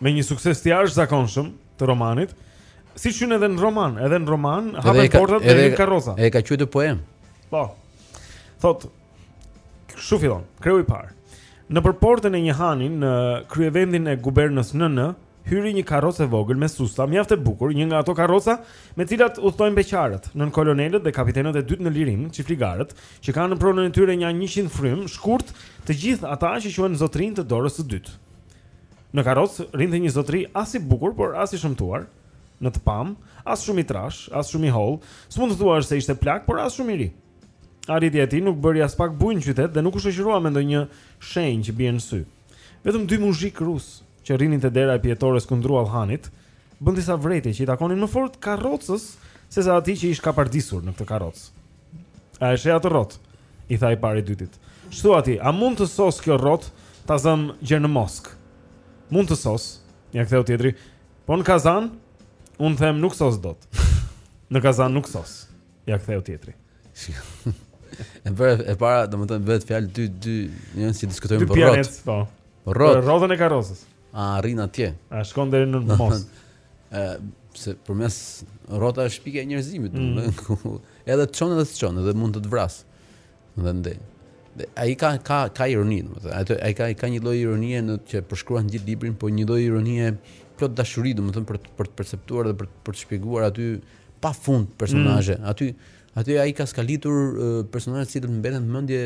Speaker 1: me një sukses të jashtëzakonshëm të romanit. Siç hyn edhe në roman, edhe në roman hapen portat
Speaker 13: edhe
Speaker 1: hyn karroca.
Speaker 13: E ka quajtur poemë.
Speaker 1: Po. Thotë Kështu fillon, kreu i parë. Nëpër portën e një hani në kryevendin e gubernës NN, hyri një karrocë e vogël me susta, mjaft e bukur, një nga ato karroca me të cilat udhëtojnë beqarët, nënkolonelët dhe kapitenët e dytë në lirim, çifligarët, që kanë në pronën e tyre nja 100 frymë, shkurt, të gjithë ata që quhen zotërinj të dorës së dytë. Në karrocë rrinte një zotëri as i bukur, por as i shëmtuar, në të pamë, as shumë i trashë, as shumë i hollë, s'mund të thoshe se ishte plak, por as shumë i ri. arritja e tij nuk bëri aspak bujë në qytet dhe nuk u shoqërua me ndonjë shenjë që bie në sy. Vetëm dy muzhikë rusë që rrinin te dera e pijetores kundruall hanit, bënë disa vërejtje që i takonin më fort karrocës se sa atij që ish kapardisur në këtë karrocë. A e sheh atë rrotë? i tha i pari të dytit. Ç'thua ti, a mund të sosë kjo rrotë ta zëmë gjer në Moskë? Mund të sosë, ia ktheu tjetri. Po në Kazan? Unë them nuk sos dot. Në Kazan nuk sos. Ia ktheu tjetri.
Speaker 13: E para, e para, domethënë bëhet fjalë dy dy, njerëz që diskutojnë për rrotë.
Speaker 1: Dy po. Rrotë. Rrotën e karrocës.
Speaker 13: A arrin atje?
Speaker 1: A shkon deri në Moskë?
Speaker 13: Ë, se përmes rrota është shpikje e njerëzimit,
Speaker 1: mm.
Speaker 13: domethënë edhe të çon edhe të çon, edhe mund të të vrasë. Dhe andej. Ai ka ka ka ironi, domethënë. Ai ai ka ka një lloj ironie në që përshkruan gjithë librin, por një lloj ironie plot dashuri, domethënë për për të perceptuar dhe për për të shpjeguar aty pafund personazhe.
Speaker 1: Mm.
Speaker 13: Aty aty ai ka skalitur uh, personazhet si të mbeten në mendje,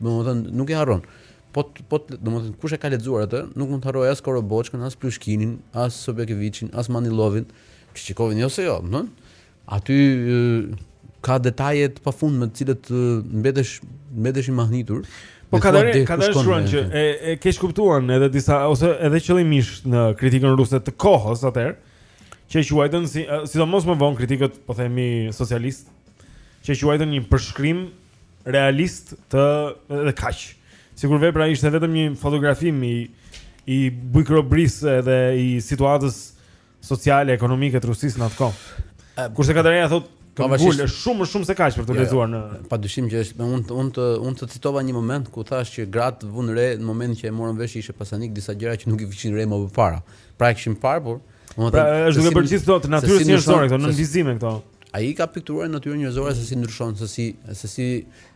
Speaker 13: domethënë nuk e harron. Po po domethënë kush e ka lexuar atë, nuk mund të harrojë as Koroboçkën, as Plushkinin, as Sobakeviçin, as Manillovin. Çiçikovin jo se jo, domethënë Aty ka detaje të pafundme të cilat mbetesh mbetesh i mahnitur.
Speaker 1: Po Kadare
Speaker 13: Kadare
Speaker 1: shkruan që e e keqkuptuan edhe disa ose edhe qëllimisht në kritikën ruse të kohës atëherë që e quajtën si sidomos më vonë kritikët po themi socialistë që e quajtën një përshkrim realist edhe kaq. Sikur vepra ishte vetëm një fotografim i i bujkrobrisë edhe i situatës sociale, ekonomike të Rusisë në atë kohë. Kurse Kadareja thotë ka po, shumë shumë më shumë se kaq për të
Speaker 13: jo, jo.
Speaker 1: lexuar në
Speaker 13: padyshim që është unë unë të unë të citova një moment ku thashë që gratë vunë re në momentin që e morën vesh ishte pasanik disa gjëra që nuk i vinin re më përpara. Pra e kishin parë por
Speaker 1: pra është duke bërë gjithë
Speaker 13: kësaj
Speaker 1: natyrës njerëzore këto nënvizime këto.
Speaker 13: Ai ka pikturuar natyrën njerëzore se si ndryshon, se si se si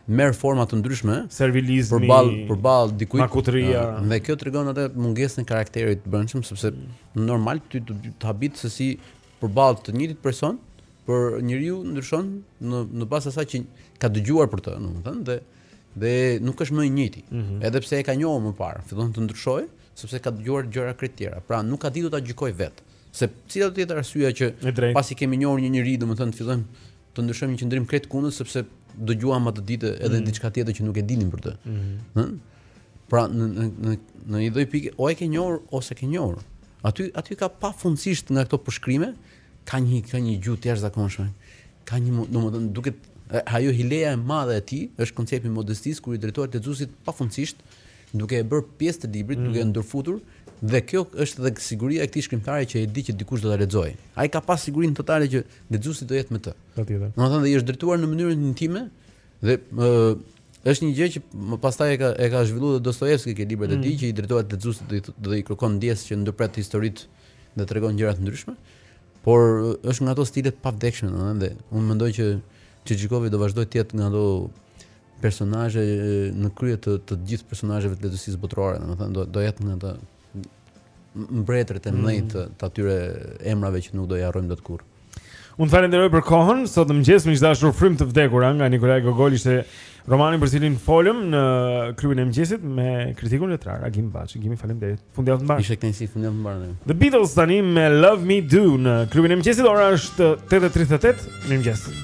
Speaker 13: merr forma të ndryshme,
Speaker 1: servilizmi,
Speaker 13: përballë përballë dikujt, makutria. Dhe kjo tregon atë mungesën e karakterit të brendshëm, sepse normal ty të, të habit se si përballë të njëjtit person, një njeriu ndryshon në në bazë të asaj që ka dëgjuar për të, domethënë, dhe dhe nuk është më i njëjti.
Speaker 1: Mm -hmm.
Speaker 13: Edhe pse e ka njohur më parë, fillon të ndryshojë sepse ka dëgjuar gjëra krejt tjera. Pra nuk ka ditur ta gjykojë vetë. Se cila do të jetë arsyeja që pasi kemi njohur një njeri, domethënë fillojmë të ndryshojmë një qëndrim krejt kundër sepse dëgjuam atë ditë edhe
Speaker 1: mm.
Speaker 13: diçka tjetër që nuk e dinim për të. Ëh. Mm -hmm. Pra në në në në një lloj pikë o e ke njohur o s'e ke njohur. Aty aty ka pafundësisht nga këto përshkrime ka një ka një gjuhë të jashtëzakonshme. Ka një domethënë duket ajo hileja e madhe e tij është koncepti i modestisë kur i drejtohet lexuesit pafundësisht duke e bërë pjesë të librit,
Speaker 1: mm.
Speaker 13: duke e ndërfutur dhe kjo është edhe siguria e këtij shkrimtari që e di që dikush do ta lexojë. Ai ka pas sigurinë totale që lexuesi do jetë me të.
Speaker 1: Patjetër.
Speaker 13: Domethënë dhe i është drejtuar në mënyrën intime dhe ë është një gjë që më pas e ka e ka zhvilluar Dostojevski ke librat e
Speaker 1: mm.
Speaker 13: tij që i drejtohet lexuesit dhe i kërkon ndjesë që ndërpret historitë dhe tregon gjëra të ndryshme. Por është nga ato stile të pavdekshme domethënë dhe unë mendoj që Çiçikovi do vazhdojë të jetë nga ato personazhe në krye të të gjithë personazheve të letërsisë botërore, domethënë do do jetë nga ata mbretërit e
Speaker 1: mm.
Speaker 13: mëdhenj të atyre emrave që nuk do i harrojmë dot kurrë.
Speaker 1: Unë të falenderoj për kohën. Sot në mëngjes miq të dashur Frymë të vdekura nga Nikolaj Gogol ishte romani për të cilin folëm në klubin e mëngjesit me kritikun letrar Agim Baçi. Gimi faleminderit. Fundjavë të mbarë.
Speaker 13: Ishte kënaqësi, fundjavë të mbarë dhe.
Speaker 1: The Beatles tani me Love Me Do në klubin e mëngjesit, ora është 8.38,
Speaker 14: mirëmëngjesi.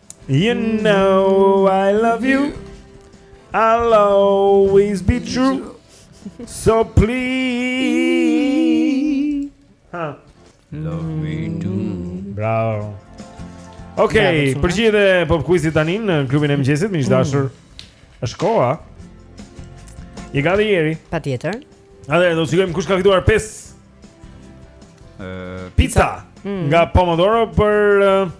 Speaker 14: You know I love you I'll always be true So please
Speaker 1: Ha
Speaker 4: Love me too
Speaker 1: Bravo
Speaker 2: Ok,
Speaker 1: përgjigjet e pop quizit tani në klubin e mëngjesit, miq të dashur mm. është koha I ga dhe jeri
Speaker 2: Patjetër
Speaker 1: A dhe, do të shikojmë kush ka fituar 5 uh, Pizza, pizza.
Speaker 2: Mm.
Speaker 1: Nga Pomodoro për uh,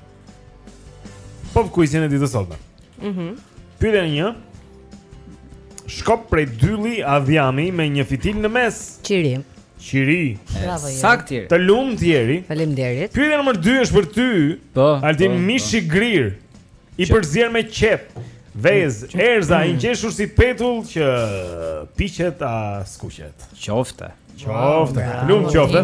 Speaker 1: Pop kuizin e ditës së sotme.
Speaker 2: Mhm.
Speaker 1: Mm Pyetja 1. Shkop prej dylli a dhjami me një fitil në mes.
Speaker 2: Qiri.
Speaker 1: Qiri.
Speaker 2: Bravo.
Speaker 4: Saktë.
Speaker 1: Të lumt Jeri.
Speaker 2: Faleminderit.
Speaker 1: Pyetja nr. 2 është për ty.
Speaker 4: Po.
Speaker 1: Altin
Speaker 4: po,
Speaker 1: mish i po. grirë. I përzier me qepë. Vezë, mm. erëza, i mm. ngjeshur si petull që piqet a skuqet.
Speaker 4: Qofte.
Speaker 1: Qofte. Lum qofte.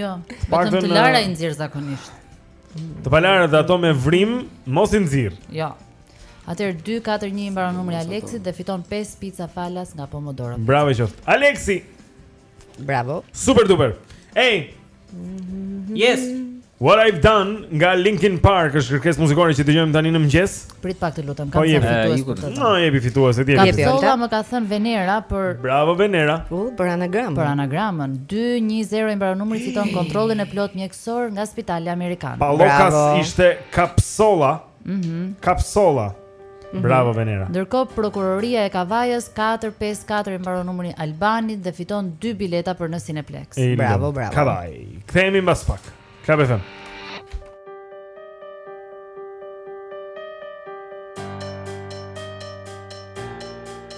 Speaker 2: Jo,
Speaker 6: vetëm të lara i nxjerr zakonisht.
Speaker 1: Të palara dhe ato me vrima mos i nxjerr.
Speaker 6: Jo. Atëherë 241 i mbaron numri Aleksit dhe fiton 5 pica falas nga Pomodoro.
Speaker 1: Bravo qoftë. Aleksi.
Speaker 2: Bravo.
Speaker 1: Super duper. Ej.
Speaker 4: Yes.
Speaker 1: What I've Done nga Linkin Park është kërkesë muzikore që dëgjojmë tani në mëngjes.
Speaker 6: Prit pak të lutem, kam po,
Speaker 4: thënë
Speaker 6: fitues për këtë.
Speaker 1: Jo, jepi fituesit e tjerë.
Speaker 6: Kapsolla më ka thënë Venera për
Speaker 1: Bravo Venera.
Speaker 2: U për anagramën.
Speaker 6: Për anagramën 210 i mbaron numri fiton kontrollin e plotë mjekësor nga Spitali Amerikan.
Speaker 1: Pallokas ishte kapsolla.
Speaker 6: Mhm.
Speaker 1: Kapsolla. Mhm. Bravo Venera.
Speaker 6: Ndërkohë prokuroria e Kavajës 454 i mbaron numri Albanit dhe fiton 2 bileta për në
Speaker 1: Cineplexx.
Speaker 2: Bravo, bravo.
Speaker 1: Kavajë. Kthehemi mbas pak. Club FM.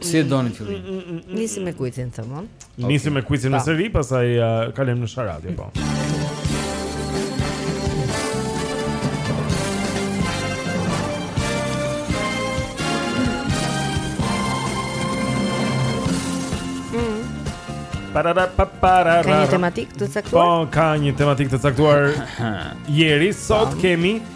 Speaker 4: Si e doni fillim?
Speaker 2: Nisim me kuizin them. Okay.
Speaker 1: Nisim me kuizin me seri, pastaj uh, kalojmë në sharadë, po.
Speaker 2: Ka një tematikë të caktuar?
Speaker 1: Po, ka një tematikë të caktuar. Jeri sot
Speaker 2: po.
Speaker 1: kemi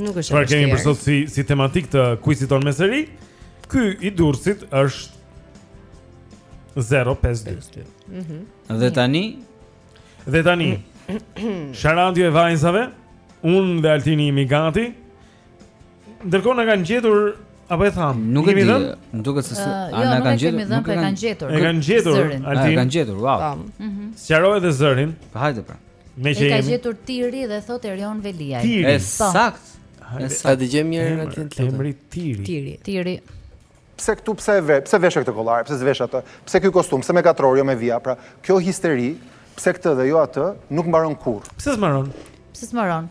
Speaker 2: Nuk është.
Speaker 1: Çfarë kemi për sot si si tematikë të kuizit tonë me seri? Ky i Durrësit është 052.
Speaker 2: Mhm.
Speaker 4: Dhe tani?
Speaker 1: Dhe tani. Sharada e vajzave, unë dhe Altini jemi gati. Ndërkohë na kanë gjetur apo e tham?
Speaker 4: Nuk e di. Më duket se ah,
Speaker 6: jo,
Speaker 4: na kanë gjetur.
Speaker 6: Nuk e kanë gjetur.
Speaker 1: E kanë gjetur. Ah,
Speaker 4: e kanë gjetur. Wow.
Speaker 2: Po.
Speaker 6: Mhm.
Speaker 1: Sqaroj edhe zërin.
Speaker 4: Po hajde pra.
Speaker 1: Meqë
Speaker 6: jemi.
Speaker 1: E
Speaker 6: ka gjetur Tiri dhe thotë Erion Veliaj.
Speaker 1: Tiri.
Speaker 6: Po.
Speaker 5: Saktë.
Speaker 4: Sa
Speaker 5: dëgjojmë mirë në atë te
Speaker 1: emri Tiri.
Speaker 2: Tiri.
Speaker 6: Tiri.
Speaker 15: Pse kështu pse ve, pse vesh këtë kollare, pse s'vesh atë? Pse ky kostum, pse me katrorë, jo me vija, pra kjo histeri, pse këtë dhe jo atë, nuk mbaron kurrë.
Speaker 1: Pse
Speaker 4: s'mbaron? Pse s'mbaron?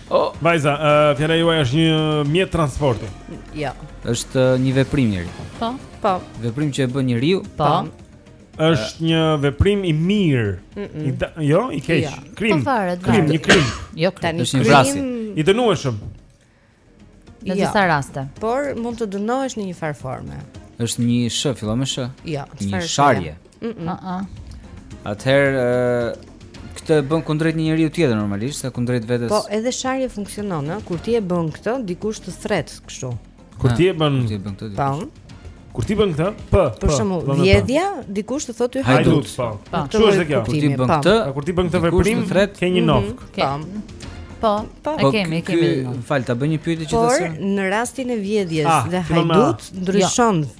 Speaker 2: Oh.
Speaker 1: Vajza, uh, fjala juaj është një mjet transporti.
Speaker 2: Jo.
Speaker 4: Është një veprim njeriu.
Speaker 6: Po.
Speaker 2: Po.
Speaker 4: Veprim që e bën njeriu.
Speaker 6: Po.
Speaker 1: Është një veprim i mirë. Mm -mm. I da, jo, i keq. Ja.
Speaker 2: Jo.
Speaker 1: Krim.
Speaker 6: Po
Speaker 1: krim, një krim.
Speaker 6: Jo,
Speaker 2: tani
Speaker 4: është një vrasje.
Speaker 1: I dënueshëm.
Speaker 6: Në disa ja. raste.
Speaker 2: Por mund të dënohesh në një farë forme.
Speaker 4: Është një sh, fillon me sh.
Speaker 2: Jo, çfarë?
Speaker 4: Një sharje. Shë?
Speaker 6: Ëh.
Speaker 4: Atëherë këtë e bën kundrejt një njeriu tjetër normalisht, sa kundrejt vetes.
Speaker 2: Po, edhe sharja funksionon, ëh, kur ti e bën këtë, dikush të thërret kështu.
Speaker 1: Kur ti e bën,
Speaker 4: ti e bën këtë.
Speaker 2: Po.
Speaker 1: Kur ti bën këtë, p.
Speaker 2: Për shembull, vjedhja, dikush të thotë
Speaker 1: hajdut. Po. Kjo është kjo.
Speaker 4: Kur ti bën këtë,
Speaker 1: kur ti bën këtë veprim, ke një mhm. nofkë.
Speaker 2: Po.
Speaker 6: Po,
Speaker 2: po,
Speaker 6: e po, kemi, e kemi.
Speaker 4: Fal, ta bëj një pyetje që të thotë.
Speaker 2: Por në rastin e vjedhjes
Speaker 1: ah,
Speaker 2: dhe hajdut ndryshon
Speaker 6: jo.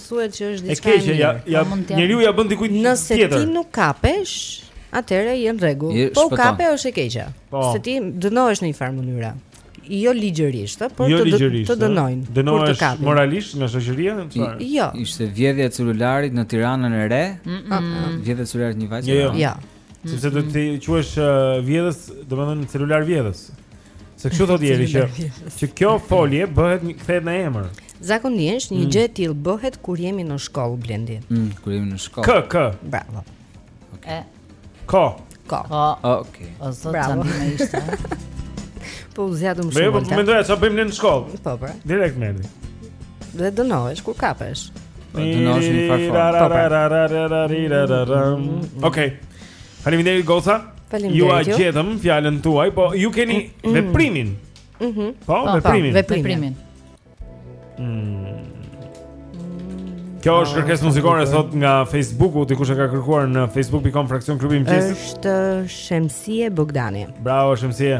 Speaker 2: thuhet që është diçka e
Speaker 1: keqe, ja, ja,
Speaker 6: po,
Speaker 1: njeriu ia bën dikujt tjetër.
Speaker 2: Nëse ti nuk kapesh, atëherë je në rregull. Po u kape është e keqja.
Speaker 1: Po.
Speaker 2: Se ti dënohesh në një farë mënyre. Jo ligjërisht, por
Speaker 1: jo
Speaker 2: të të dënojnë.
Speaker 1: Dënohesh moralisht nga shoqëria, çfarë?
Speaker 2: Jo.
Speaker 4: Ishte vjedhja e celularit në Tiranën e Re. Vjedhja e celularit një vajzë.
Speaker 1: Jo, jo.
Speaker 2: jo.
Speaker 1: Sepse do të quhesh vjedhës, domethënë celular vjedhës. Se kështu thotë Ieri që që kjo folje bëhet kthehet në emër.
Speaker 2: Zakonisht një
Speaker 1: mm.
Speaker 2: gjë e tillë bëhet kur jemi në shkollë Blendi.
Speaker 4: Mm, kur jemi në shkollë.
Speaker 1: K k.
Speaker 2: Bravo.
Speaker 6: Okej.
Speaker 1: Okay.
Speaker 2: K.
Speaker 6: K.
Speaker 4: Okej.
Speaker 6: O zot çam më ishte.
Speaker 2: Po u
Speaker 1: zgjatëm
Speaker 2: shumë.
Speaker 1: Se
Speaker 2: po
Speaker 1: mendoja çfarë bëjmë në shkollë.
Speaker 2: Po po.
Speaker 1: Direkt merrni.
Speaker 2: Dhe dënohesh kur kapesh.
Speaker 4: Po dënohesh në një farë
Speaker 2: forme.
Speaker 1: Okej. Faleminderit Goca.
Speaker 2: Faleminderit. Jua
Speaker 1: gjetëm fjalën tuaj, po ju keni mm, mm. veprimin.
Speaker 2: Mhm.
Speaker 1: Po,
Speaker 6: po,
Speaker 1: po
Speaker 2: veprimin.
Speaker 6: Veprimin.
Speaker 1: Mm.
Speaker 16: Kjo është kërkesë muzikore sot nga Facebooku, dikush e ka kërkuar në facebook.com fraksion klubi i mëngjesit?
Speaker 2: Është Shemsie Bogdani.
Speaker 16: Bravo Shemsie.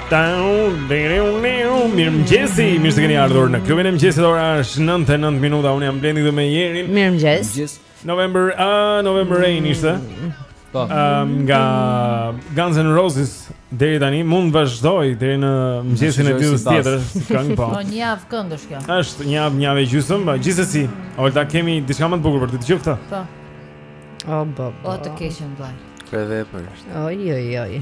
Speaker 1: Mirëmëngjesi, mirë se keni ardhur në klubin e mëngjesit Ora është 9 e 9 minuta, unë jam Blendi dhe me
Speaker 2: Ierin Mirëmëngjes
Speaker 1: November, a, uh, November Rain ishte
Speaker 4: Po
Speaker 1: um, Nga Guns N' Roses Deri tani, mund të vazhdojë Deri në mëngjesin e ditës tjetër Si këngë po
Speaker 6: Po një javë këngë është kjo
Speaker 1: është një javë, një javë e gjysëm po, Gjithsesi, olëta kemi diçka më të bukur për të dëgjuar
Speaker 6: Po
Speaker 2: O, bo, bo
Speaker 6: O, të
Speaker 5: keshën dojnë
Speaker 2: Për dhe për
Speaker 4: është
Speaker 2: Oj, oj, oj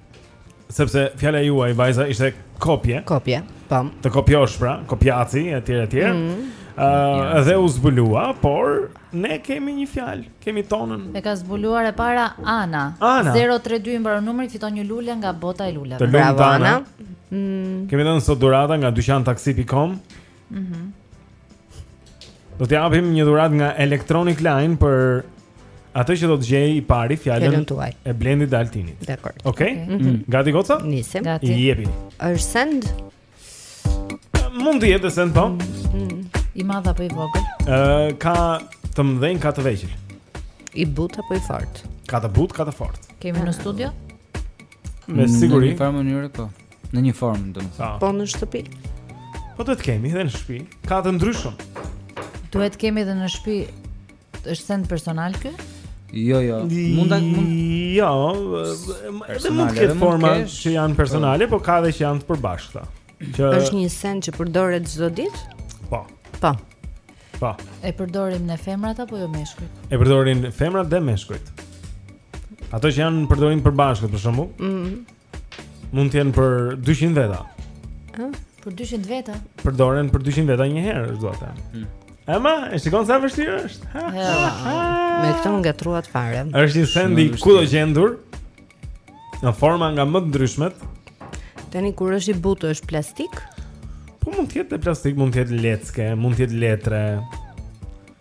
Speaker 1: Sepse fjala e juaj vajza ishte kopje.
Speaker 2: Kopje, po.
Speaker 1: Të kopjosh pra, kopjaci etj etj.
Speaker 2: Ëh,
Speaker 1: mm -hmm. uh, dhe u zbulua, por ne kemi një fjalë, kemi tonën.
Speaker 6: E ka zbuluar e para Ana.
Speaker 1: Ana.
Speaker 6: 032 i mbaron numri, fiton një lule nga bota e luleve.
Speaker 2: Bravo
Speaker 1: Ana.
Speaker 2: Mm.
Speaker 1: Kemi dhënë sot dhurata nga dyqantaksi.com.
Speaker 6: Mhm.
Speaker 1: Do të japim një dhuratë nga Electronic Line për atë që do të gjej i pari fjalën e Blendit dhe Altinit.
Speaker 2: Dakor.
Speaker 1: Okej.
Speaker 2: Okay? Okay. Mm -hmm.
Speaker 1: Gati goca?
Speaker 2: Nisim.
Speaker 6: Gati.
Speaker 1: Jepini.
Speaker 2: Është send?
Speaker 1: Mund të jetë send po. Mm -hmm.
Speaker 6: I madh apo i vogël?
Speaker 1: Ë uh, ka të mëdhenj ka të vegjël.
Speaker 2: I butë apo i fortë?
Speaker 1: Ka të butë, ka të fortë.
Speaker 6: Kemi në studio?
Speaker 1: Me siguri.
Speaker 4: Në një farë mënyre po. Në një formë, domethënë.
Speaker 2: Po në shtëpi.
Speaker 1: Po duhet të kemi edhe në shtëpi. Ka të ndryshëm.
Speaker 6: Duhet të kemi edhe në shtëpi. Është send personal ky?
Speaker 4: Jo, jo. Mund ta mund
Speaker 1: Jo, edhe mund të ketë forma që janë personale, po ka edhe që janë të përbashkëta. Që
Speaker 2: është një send që përdoret çdo ditë?
Speaker 1: Po.
Speaker 2: Po.
Speaker 1: Po.
Speaker 6: E përdorim ne femrat apo edhe meshkujt?
Speaker 1: E përdorin femrat dhe meshkujt. Ato që janë përdorim i përbashkët për shembull.
Speaker 2: Mhm.
Speaker 1: Mund të jenë për 200 veta.
Speaker 6: Ëh, për 200 veta.
Speaker 1: Përdoren për 200 veta një herë, është duhet të them.
Speaker 4: Hmm.
Speaker 1: Ema, e shikon sa vështirë është.
Speaker 2: Me këtë më nxore nga trutë fare.
Speaker 1: Është një send i kudogjendur në forma nga më të ndryshmet.
Speaker 2: Tani kur është i butë është plastik?
Speaker 1: Po mund të jetë plastik, mund të jetë lecke, mund të jetë letre.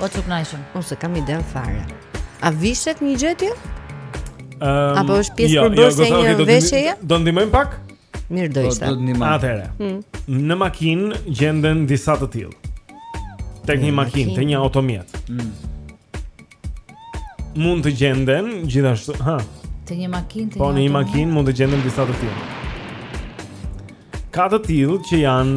Speaker 6: O të kënaqshëm.
Speaker 2: Unë s'e kam ide fare. A vishet një gjë ti?
Speaker 1: Um,
Speaker 2: Apo është pjesë jo, përbërëse jo, një veshjeje?
Speaker 1: Do të ndihmojmë pak?
Speaker 2: Mirë do ishte.
Speaker 4: Do të ndihmojmë.
Speaker 1: Atëherë.
Speaker 2: Mm.
Speaker 1: Në makinë gjenden disa të tillë. Tek një makinë, te një automjet.
Speaker 4: Mm.
Speaker 1: Mund të gjenden gjithashtu, ha.
Speaker 6: Te një makinë, te një.
Speaker 1: Po në një makinë mund të gjenden disa të tillë. Ka të tillë që janë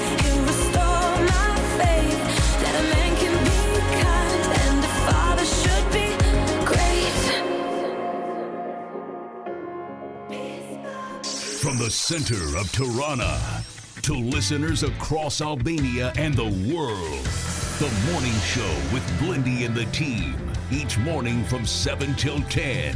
Speaker 7: center of Tirana to listeners across Albania and the world. The morning show with Blendi and the team each morning from 7 till 10.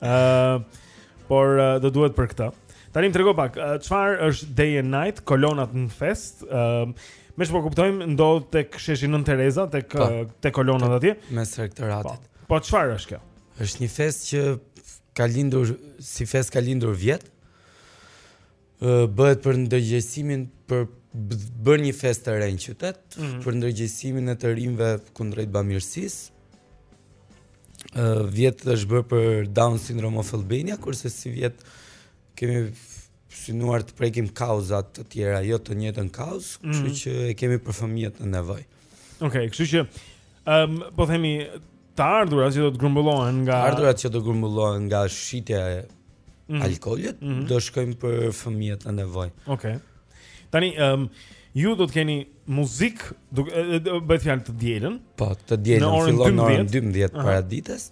Speaker 1: Ëh, por uh, do duhet për këtë. Tani më trego pak, çfarë uh, është Day and Night, kolonat në fest? Ëh, uh, me ç'po kuptojmë ndodh tek sheshi Nën Tereza, tek pa,
Speaker 17: po.
Speaker 1: uh, tek kolonat atje.
Speaker 17: Mes rektoratit.
Speaker 1: Po, po çfarë është kjo?
Speaker 17: Është një fest që ka lindur si fest ka lindur vjet. Bëhet për ndërgjegjësimin për bërë një festë të re në qytet,
Speaker 1: mm -hmm.
Speaker 17: për ndërgjegjësimin e të rinjve kundrejt bamirësisë. Ë vjet është bërë për Down Syndrome of Albania, kurse sivjet kemi synuar të prekim kauza të tjera, jo të njëjtën kauzë, mm
Speaker 1: -hmm.
Speaker 17: kështu që e kemi për fëmijët në nevojë.
Speaker 1: Okej, okay, kështu që ëm um, po themi të ardhurat që do të grumbullohen nga
Speaker 17: ardhurat që do të grumbullohen nga shitja e
Speaker 1: mm -hmm.
Speaker 17: alkoolit
Speaker 1: mm -hmm.
Speaker 17: do shkojnë për fëmijët në nevojë.
Speaker 1: Okej. Okay. Tani ëm um, ju do të keni muzikë, bëhet fjalë të dielën.
Speaker 17: Po, të dielën fillon në orën
Speaker 1: 12
Speaker 17: para ditës.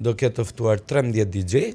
Speaker 17: Do ketë të ftuar 13 DJ.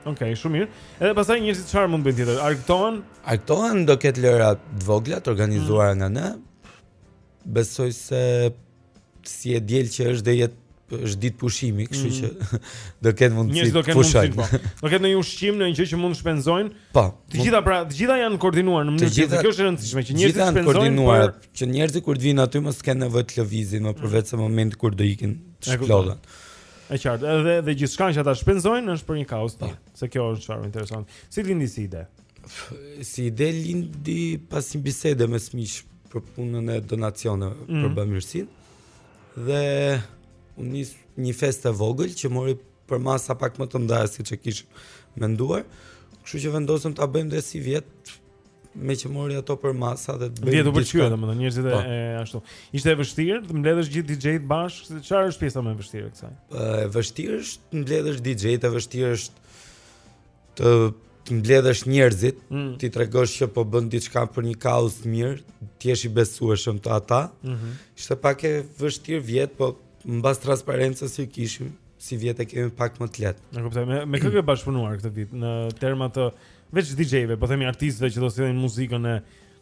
Speaker 1: Okej, okay, shumë mirë. Edhe pastaj njerëzit çfarë mund të bëjnë tjetër? Argëtohen?
Speaker 17: Argëtohen do ketë lojëra të vogla të organizuara mm. nga ne. Besoj se si e diel që është dhe që është ditë pushimi, kështu
Speaker 1: mm.
Speaker 17: që do ketë mundësi të pushojnë.
Speaker 1: Njerëzit do kenë mundësi. Po. Do ketë ndonjë ushqim, ndonjë gjë që mund të shpenzojnë.
Speaker 17: Po.
Speaker 1: Të gjitha pra, të gjitha janë koordinuar në mënyrë që kjo është e rëndësishme që njerëzit
Speaker 17: të
Speaker 1: shpenzojnë.
Speaker 17: Koordinuar,
Speaker 1: për...
Speaker 17: që njerëzit kur të vijnë aty mos kenë nevojë të lëvizin, më përveçse momentit kur do ikin të shplodhen.
Speaker 1: E qartë, edhe dhe gjithçka që ata shpenzojnë është për një kauzë tjetër, po. se kjo është çfarë intereson. Si lindi si ide?
Speaker 17: Si ide lindi pas një bisede me miq për punën e donacioneve mm -hmm. për
Speaker 1: mhm.
Speaker 17: bamirësinë. Dhe u nis një festë e vogël që mori përmasa pak më të mëdha seç e kishim menduar. Kështu që vendosëm ta bëjmë dhe sivjet meqë mori ato përmasa dhe të bëjmë
Speaker 1: diçka. Vjet
Speaker 17: u
Speaker 1: pëlqeu domethënë njerëzve
Speaker 17: po.
Speaker 1: e ashtu. Ishte e vështirë të mbledhësh gjithë DJ-t bashkë, se çfarë është pjesa më e vështirë e kësaj?
Speaker 17: E vështirë është të mbledhësh DJ-t, e vështirë është të të mbledhësh njerëzit,
Speaker 1: mm.
Speaker 17: t'i tregosh që po bën diçka për një kauzë të mirë, të jesh i besueshëm te ata.
Speaker 1: Mm -hmm.
Speaker 17: Ishte pak e vështirë vjet, po mbas transparencës që kishim, sivjet e kemi pak më të lehtë.
Speaker 1: E kuptoj, me, me kë ke bashkëpunuar këtë vit në terma të Veç DJ-ve, po themi artistëve që do sjellin muzikën e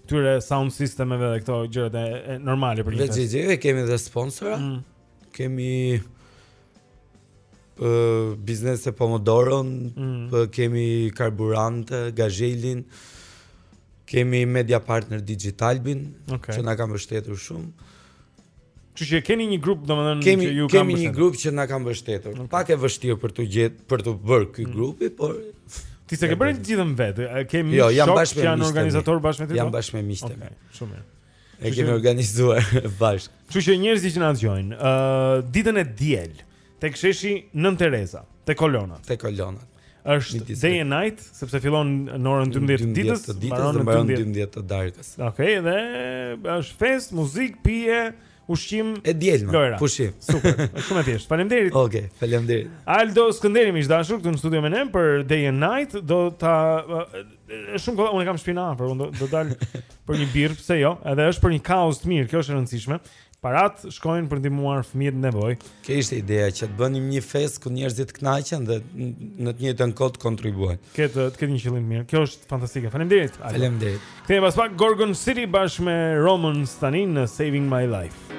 Speaker 1: tyre sound systemeve dhe këto gjërat e normale për një
Speaker 17: festë.
Speaker 1: Veç
Speaker 17: DJ-ve kemi dhe sponsora.
Speaker 1: Mm.
Speaker 17: Kemi ë uh, biznese Pomodoron,
Speaker 1: mm.
Speaker 17: uh, kemi karburante, Gazhelin, kemi media partner Digitalbin,
Speaker 1: okay.
Speaker 17: që na ka mbështetur shumë.
Speaker 1: Kështu që keni një grup domethënë
Speaker 17: kemi,
Speaker 1: që ju kanë
Speaker 17: kemi
Speaker 1: një
Speaker 17: grup që na ka mbështetur. Okay. Pak e vështirë për të gjet, për t'u bërë ky mm. grupi, por
Speaker 1: ti s'e ke bërë të gjithën vetë. Ke,
Speaker 17: jo, jam shokë
Speaker 1: që janë organizatorë bashkë me ty.
Speaker 17: Jam
Speaker 1: po?
Speaker 17: bashkë me miqtë.
Speaker 1: Okej, okay. shumë mirë.
Speaker 17: E kemi organizuar bashkë.
Speaker 1: Kështu që njerëzit që na dëgjojnë, ë uh, ditën e diel. Ë Tek sheshi Nënë Tereza, te kolonat.
Speaker 17: Te kolonat.
Speaker 1: Është day and night, sepse fillon në orën 12 të ditës, mbaron në
Speaker 17: orën
Speaker 1: 12
Speaker 17: të darkës.
Speaker 1: Okej, dhe është festë, muzikë, pije, ushqim,
Speaker 17: e diel
Speaker 1: me
Speaker 17: pushim.
Speaker 1: Super. Është shumë e thjeshtë. Faleminderit.
Speaker 17: Okej, okay, faleminderit.
Speaker 1: Aldo Skënderi me dashuri këtu në studio me ne për day and night, do ta është shumë kollaj, unë kam shpinë afër, unë do të dal për një birrë, pse jo? Edhe është për një kauzë të mirë, kjo është e rëndësishme. Paratë shkojnë për të ndihmuar fëmijët në nevojë.
Speaker 17: Kjo ishte ideja që të bënim një festë ku njerëzit të kënaqen dhe në të njëjtën kohë të kontribuojnë.
Speaker 1: Të ketë një qëllim të mirë. Kjo është fantastike. Faleminderit.
Speaker 17: Faleminderit.
Speaker 1: Kthehemi pas pak Gorgon City bashkë me Romans tani në Saving My Life.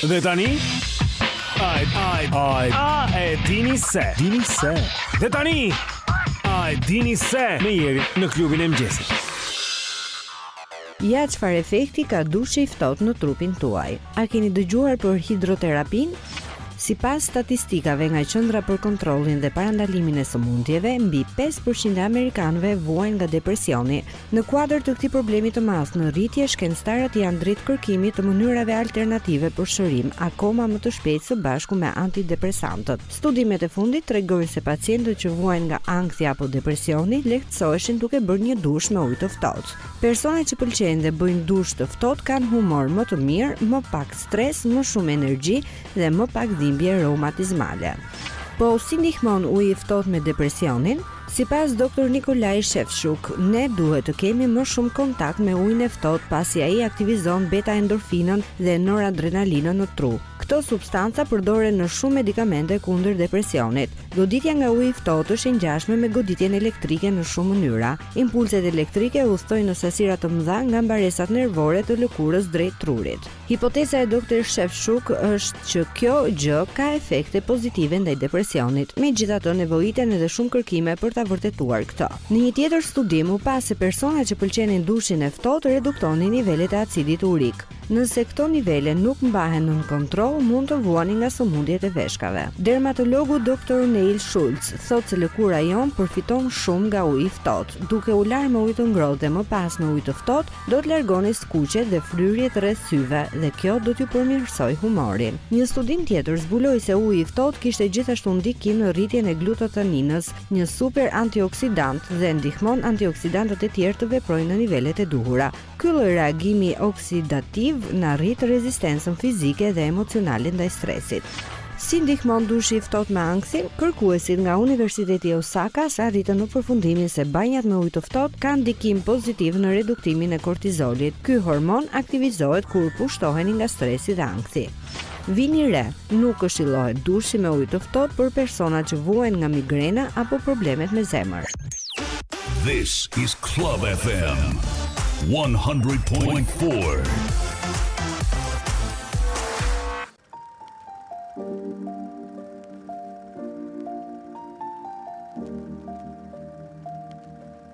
Speaker 1: Dhe tani Ai ai ai a e dini se, dini se Dhe tani A e dini se me Jerin në klubin e mëngjesit
Speaker 2: Ja çfarë efekti ka dushi i ftohtë në trupin tuaj. A keni dëgjuar për hidroterapinë? Sipas statistikave nga Qendra për Kontrollin dhe Parandalimin e Sëmundjeve, mbi pesë për qind e amerikanëve vuajnë nga depresioni. Në kuadër të këtij problemi të madh në rritje, shkencëtarët janë drejt kërkimit të mënyrave alternative për shërim akoma më të shpejtë së bashku me antidepresantët. Studimet e fundit tregojnë se pacientët që vuajnë nga ankthi apo depresioni lehtësoheshin duke bërë një dush me ujë të ftohtë. Personat që pëlqejnë dhe bëjnë dush të ftohtë kanë humor më të mirë, më pak stres, më shumë energji dhe më pak dhimbje reumatizmale. Po si ndihmon uji i ftohtë me depresionin? Sipas doktor Nikolaj Shevchuk, ne duhet të kemi më shumë kontakt me ujin e ftohtë pasi ai aktivizon beta-endorfinën dhe noradrenalinën në tru. Këto substanca përdoren në shumë medikamente kundër depresionit. Goditja nga uji i ftohtë është e ngjashme me goditjen elektrike në shumë mënyra. Impulset elektrike udhëtojnë në sasira të mëdha nga mbaresat nervore të lëkurës drejt trurit. Hipoteza e Doktor Shevchuk është që kjo gjë ka efekte pozitive ndaj depresionit, megjithatë nevojiten edhe shumë kërkime për ta vërtetuar këtë. Në një tjetër studim u pa se personat që pëlqenin dushin e ftohtë reduktonin nivelet e acidit urik. Nëse këto nivele nuk mbahen nën kontroll, mund të vuani nga sëmundjet e veshkave. Dermatologu doktor Neil Schultz thotë se lëkura jonë përfiton shumë nga uji i ftohtë. Duke u larë me ujë të ngrohtë dhe më pas me ujë të ftohtë, do të largoni skuqjet dhe fryrjet rreth syve dhe kjo do t'ju përmirësojë humorin. Një studim tjetër zbuloi se uji i ftohtë kishte gjithashtu ndikim në rritjen e glutationës, një super antioksidant dhe ndihmon antioksidantët e tjerë të veprojnë në nivelet e duhura. Ky lloj reagimi oksidativ na rrit rezistencën fizike dhe emocionale ndaj stresit. Si ndihmon dushi i ftohtë me ankthin? Kërkuesit nga Universiteti i Osakas arritën në përfundimin se banjat me ujë të ftohtë kanë ndikim pozitiv në reduktimin e kortizolit. Ky hormon aktivizohet kur pushtoheni nga stresi dhe ankthi. Vini re, nuk këshillohet dushi me ujë të ftohtë për personat që vuajnë nga migrena apo problemet me zemër.
Speaker 7: This is Club FM 100.4.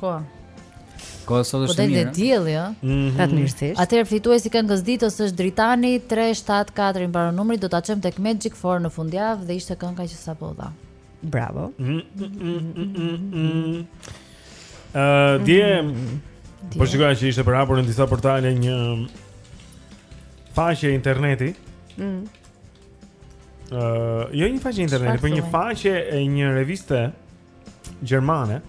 Speaker 1: Po.
Speaker 6: Ko
Speaker 4: është sot është mirë.
Speaker 6: Po dielli, ë?
Speaker 1: Mhm.
Speaker 2: Fatmirësisht.
Speaker 6: Atëherë fituesi i këngës së ditës është Dritani 374 i mbaron numri, do ta çojmë tek Magic Four në fundjavë dhe ishte kënga që sapo dha.
Speaker 2: Bravo.
Speaker 1: Ëh, mm, mm, mm, dje po shikoja që ishte përhapur në disa portale një faqe interneti.
Speaker 2: Mhm.
Speaker 1: Ëh, jo një faqe interneti, por një faqe e një reviste. gjermane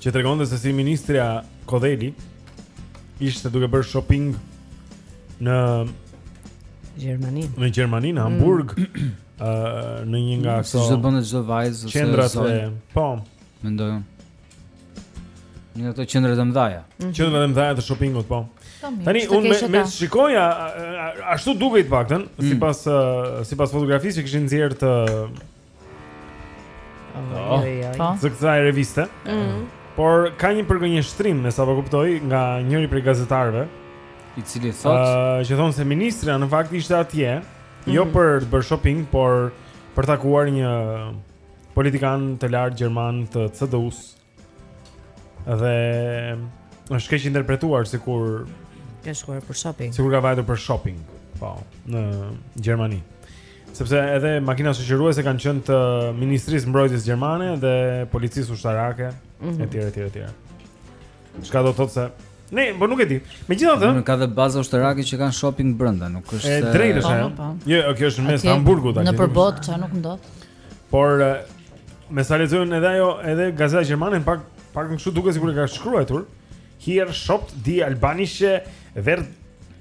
Speaker 1: që tregonte se si ministrja Kodheli ishte duke bërë shopping në
Speaker 2: Gjermani.
Speaker 1: Në Gjermani, në
Speaker 2: mm.
Speaker 1: Hamburg, ë mm. uh, në një nga
Speaker 4: ato. Siç do bënte çdo vajzë ose
Speaker 1: qendrat e po.
Speaker 4: Mendoj unë. Një nga këto qendrat e mëdha. Mhm.
Speaker 1: Qendrat e mëdha të shoppingut, po.
Speaker 6: po
Speaker 1: Tani unë me, me shikoja ashtu dukej të paktën, mm. sipas sipas fotografisë që kishin
Speaker 2: nxjerrë te Oh,
Speaker 6: po.
Speaker 1: Zëkëza e revistës
Speaker 2: mm.
Speaker 1: Por ka një përgënjeshtrim me sa po kuptoj nga njëri prej gazetarëve
Speaker 4: I cili thot
Speaker 1: uh, Që thonë se ministrja në fakt ishte atje mm. Jo
Speaker 2: mhm.
Speaker 1: për të bërë shopping Por për takuar një Politikan të lartë gjerman të CDU-së dhe është keqinterpretuar sikur
Speaker 2: ka shkuar për shopping.
Speaker 1: Sikur ka vajtur për shopping, po, në Gjermani. Sepse edhe makinat shoqëruese kanë qenë të Ministrisë së Mbrojtjes Gjermane dhe Policisë Ushtarake,
Speaker 2: mm -hmm.
Speaker 1: etj, etj, etj. Çka do të thotë se Ne, po nuk e di. Megjithatë,
Speaker 4: nuk ka dhe baza ushtarake që kanë shopping brenda, nuk është.
Speaker 1: E drejtë është ajo.
Speaker 6: Po, po.
Speaker 1: Jo, kjo është në mes të Hamburgut
Speaker 6: aty.
Speaker 1: Nëpër
Speaker 6: botë çfarë nuk ndodh.
Speaker 1: Por me sa lexojnë edhe ajo, edhe gazeta gjermane pak pak më kështu duket sikur e ka shkruar. Hier shoppt die albanische Ver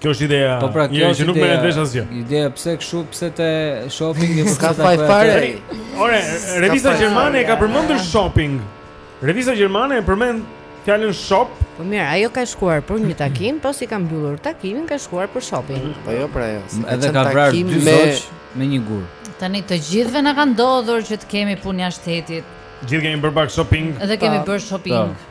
Speaker 1: Kjo është ideja.
Speaker 4: Po pra, kjo është
Speaker 1: nuk merret vesh asgjë.
Speaker 4: Ideja pse kshu, pse te shopping e pse ta
Speaker 5: fare.
Speaker 1: Ore, revista gjermane e ka përmendur shopping. Revista gjermane e përmend fjalën shop.
Speaker 2: Po mirë, ajo ka shkuar për një takim, pasi ka mbyllur takimin, ka shkuar për shopping.
Speaker 5: Mm, po jo, pra jo.
Speaker 4: Edhe ka vrarë dy zogj me një gur.
Speaker 6: Tani të gjithëve na ka ndodhur që të kemi punë jashtë shtetit.
Speaker 1: Gjithë kemi bërë pak shopping.
Speaker 6: Edhe kemi bërë shopping. Po.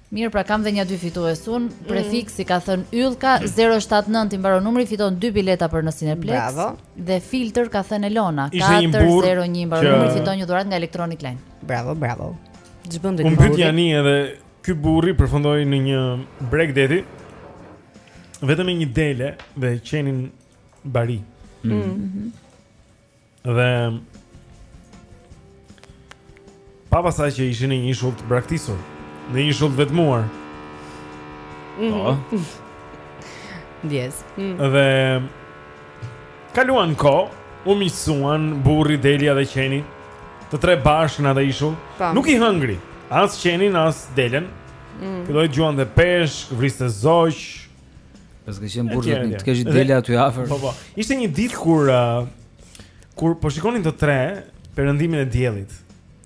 Speaker 6: Mirë pra kam dhe nja dy fitues unë, mm. prefiks i ka thënë Yllka 079 i mbaron numri fiton dy bileta për në Cineplex.
Speaker 2: Bravo.
Speaker 6: Dhe filtër ka thënë Elona 401 i mbaron numri fiton një dhuratë nga Electronic Line.
Speaker 2: Bravo, bravo. Ç'bën
Speaker 1: deri më burri? Tani edhe ky burri përfundoi në një breg deti. Vetëm me një dele dhe qenin bari.
Speaker 2: Mm. Mm -hmm.
Speaker 1: Dhe pa pasaj që ishin në një ishull të braktisur, në një ishull të vetmuar. Mm -hmm.
Speaker 4: Po.
Speaker 2: Ndjes. Mm.
Speaker 1: Dhe kaluan kohë, u miqësuan burri, delja dhe qeni, të tre bashkë në atë ishull.
Speaker 2: Po.
Speaker 1: Nuk i hëngri, as qenin, as delen.
Speaker 2: Mm.
Speaker 1: Filloi të gjuante peshk, vriste zogj,
Speaker 4: Pas ka qenë burrë
Speaker 1: vetëm
Speaker 4: të kesh delen aty afër.
Speaker 1: Po po. Ishte një ditë kur uh, kur po shikonin të tre perëndimin e diellit.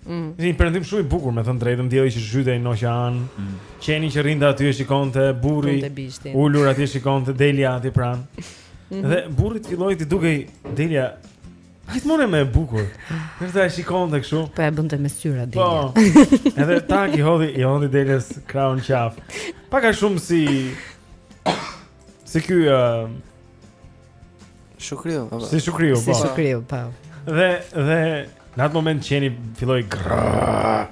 Speaker 2: Mm.
Speaker 1: Ishte një perëndim shumë i bukur, me thënë të drejtën, dielli që zhytej në oqean.
Speaker 4: Mm.
Speaker 1: Qeni që rrinte aty e shikonte burri. Ulur aty e shikonte delja aty pranë.
Speaker 2: Mm -hmm.
Speaker 1: Dhe burrit filloi t'i dukej delja Gjithmonë e më e bukur. Për sa e shikonte kështu.
Speaker 2: Po e bënte me sy
Speaker 1: delja.
Speaker 2: Po.
Speaker 1: Edhe tak i hodhi, i hodhi deles krahun në qafë. Pak a shumë si si ky uh,
Speaker 5: Shukriu, apo.
Speaker 1: Si Shukriu, po.
Speaker 2: Si Shukriu, po.
Speaker 1: Dhe dhe në atë moment qeni filloi grrrr.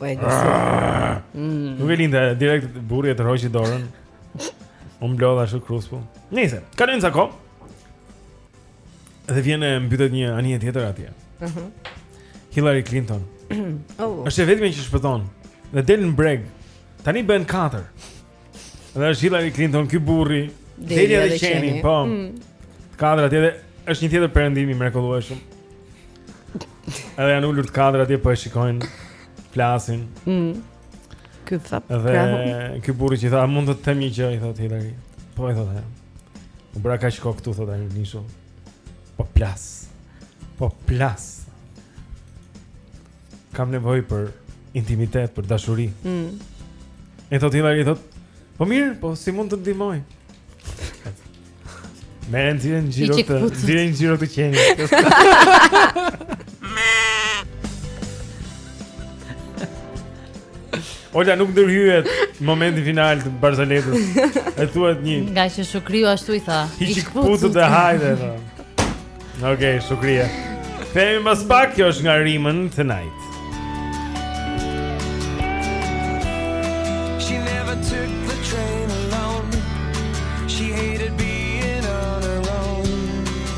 Speaker 2: Po e
Speaker 1: gjej.
Speaker 2: Mm.
Speaker 1: Nuk e linte direkt burri e tërhoqi dorën. U mblodh ashtu kruspull. Nice. Kalojnë ca kohë. Dhe vjen e mbytet një anije tjetër atje. Ëh.
Speaker 2: Mhm.
Speaker 1: Hillary Clinton.
Speaker 2: oh.
Speaker 1: Është e vetmja që shpëton. Dhe del në breg. Tani bëhen katër. Dhe është Hillary Clinton ky burri. Delja
Speaker 2: dhe
Speaker 1: qeni, po.
Speaker 2: Mm.
Speaker 1: Katër atje dhe është një tjetër perëndim i mrekullueshëm. Edhe janë ulur të katër atje po e shikojnë diellin.
Speaker 2: Mm. Ky tha.
Speaker 1: Dhe ky burri që tha mund të them një gjë i thotë Hillary. Po i thotë. U bëra kaq kohë këtu thotë në ishull. Po plas. Po plas. Kam nevojë për intimitet, për dashuri.
Speaker 2: Mm.
Speaker 1: E thotë Hillary thotë, "Po mirë, po si mund të të ndihmoj?" Merre nxirre një
Speaker 6: xhiro,
Speaker 1: thotë.
Speaker 6: Nxirre
Speaker 1: një xhiro, thotë, qenin Olta nuk ndërhyhet në momentin final të barsoletës. E thuat një.
Speaker 6: Nga që Shukriu ashtu i tha.
Speaker 1: Hiq, këputu, hajde. Okej, okay, Shukrie. Shihemi mbas pak kjo është nga Rimën Tonight.
Speaker 14: She never took the train alone. She hated being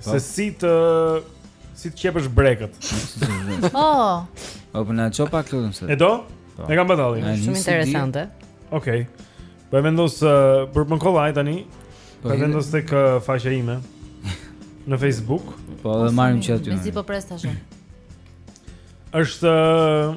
Speaker 1: Se
Speaker 4: po.
Speaker 1: si të si të qepësh brekët.
Speaker 6: Oh.
Speaker 4: Po na ço pak lutem se.
Speaker 1: E do?
Speaker 4: Po.
Speaker 1: E kam
Speaker 4: Altin.
Speaker 2: Shumë interesante.
Speaker 1: Okej. Po e vendos uh, për më kollaj tani.
Speaker 4: Po,
Speaker 1: po e vendos tek uh, faqja ime në Facebook.
Speaker 4: Do e marrim që aty.
Speaker 6: Mezi po pres tash.
Speaker 1: Është uh,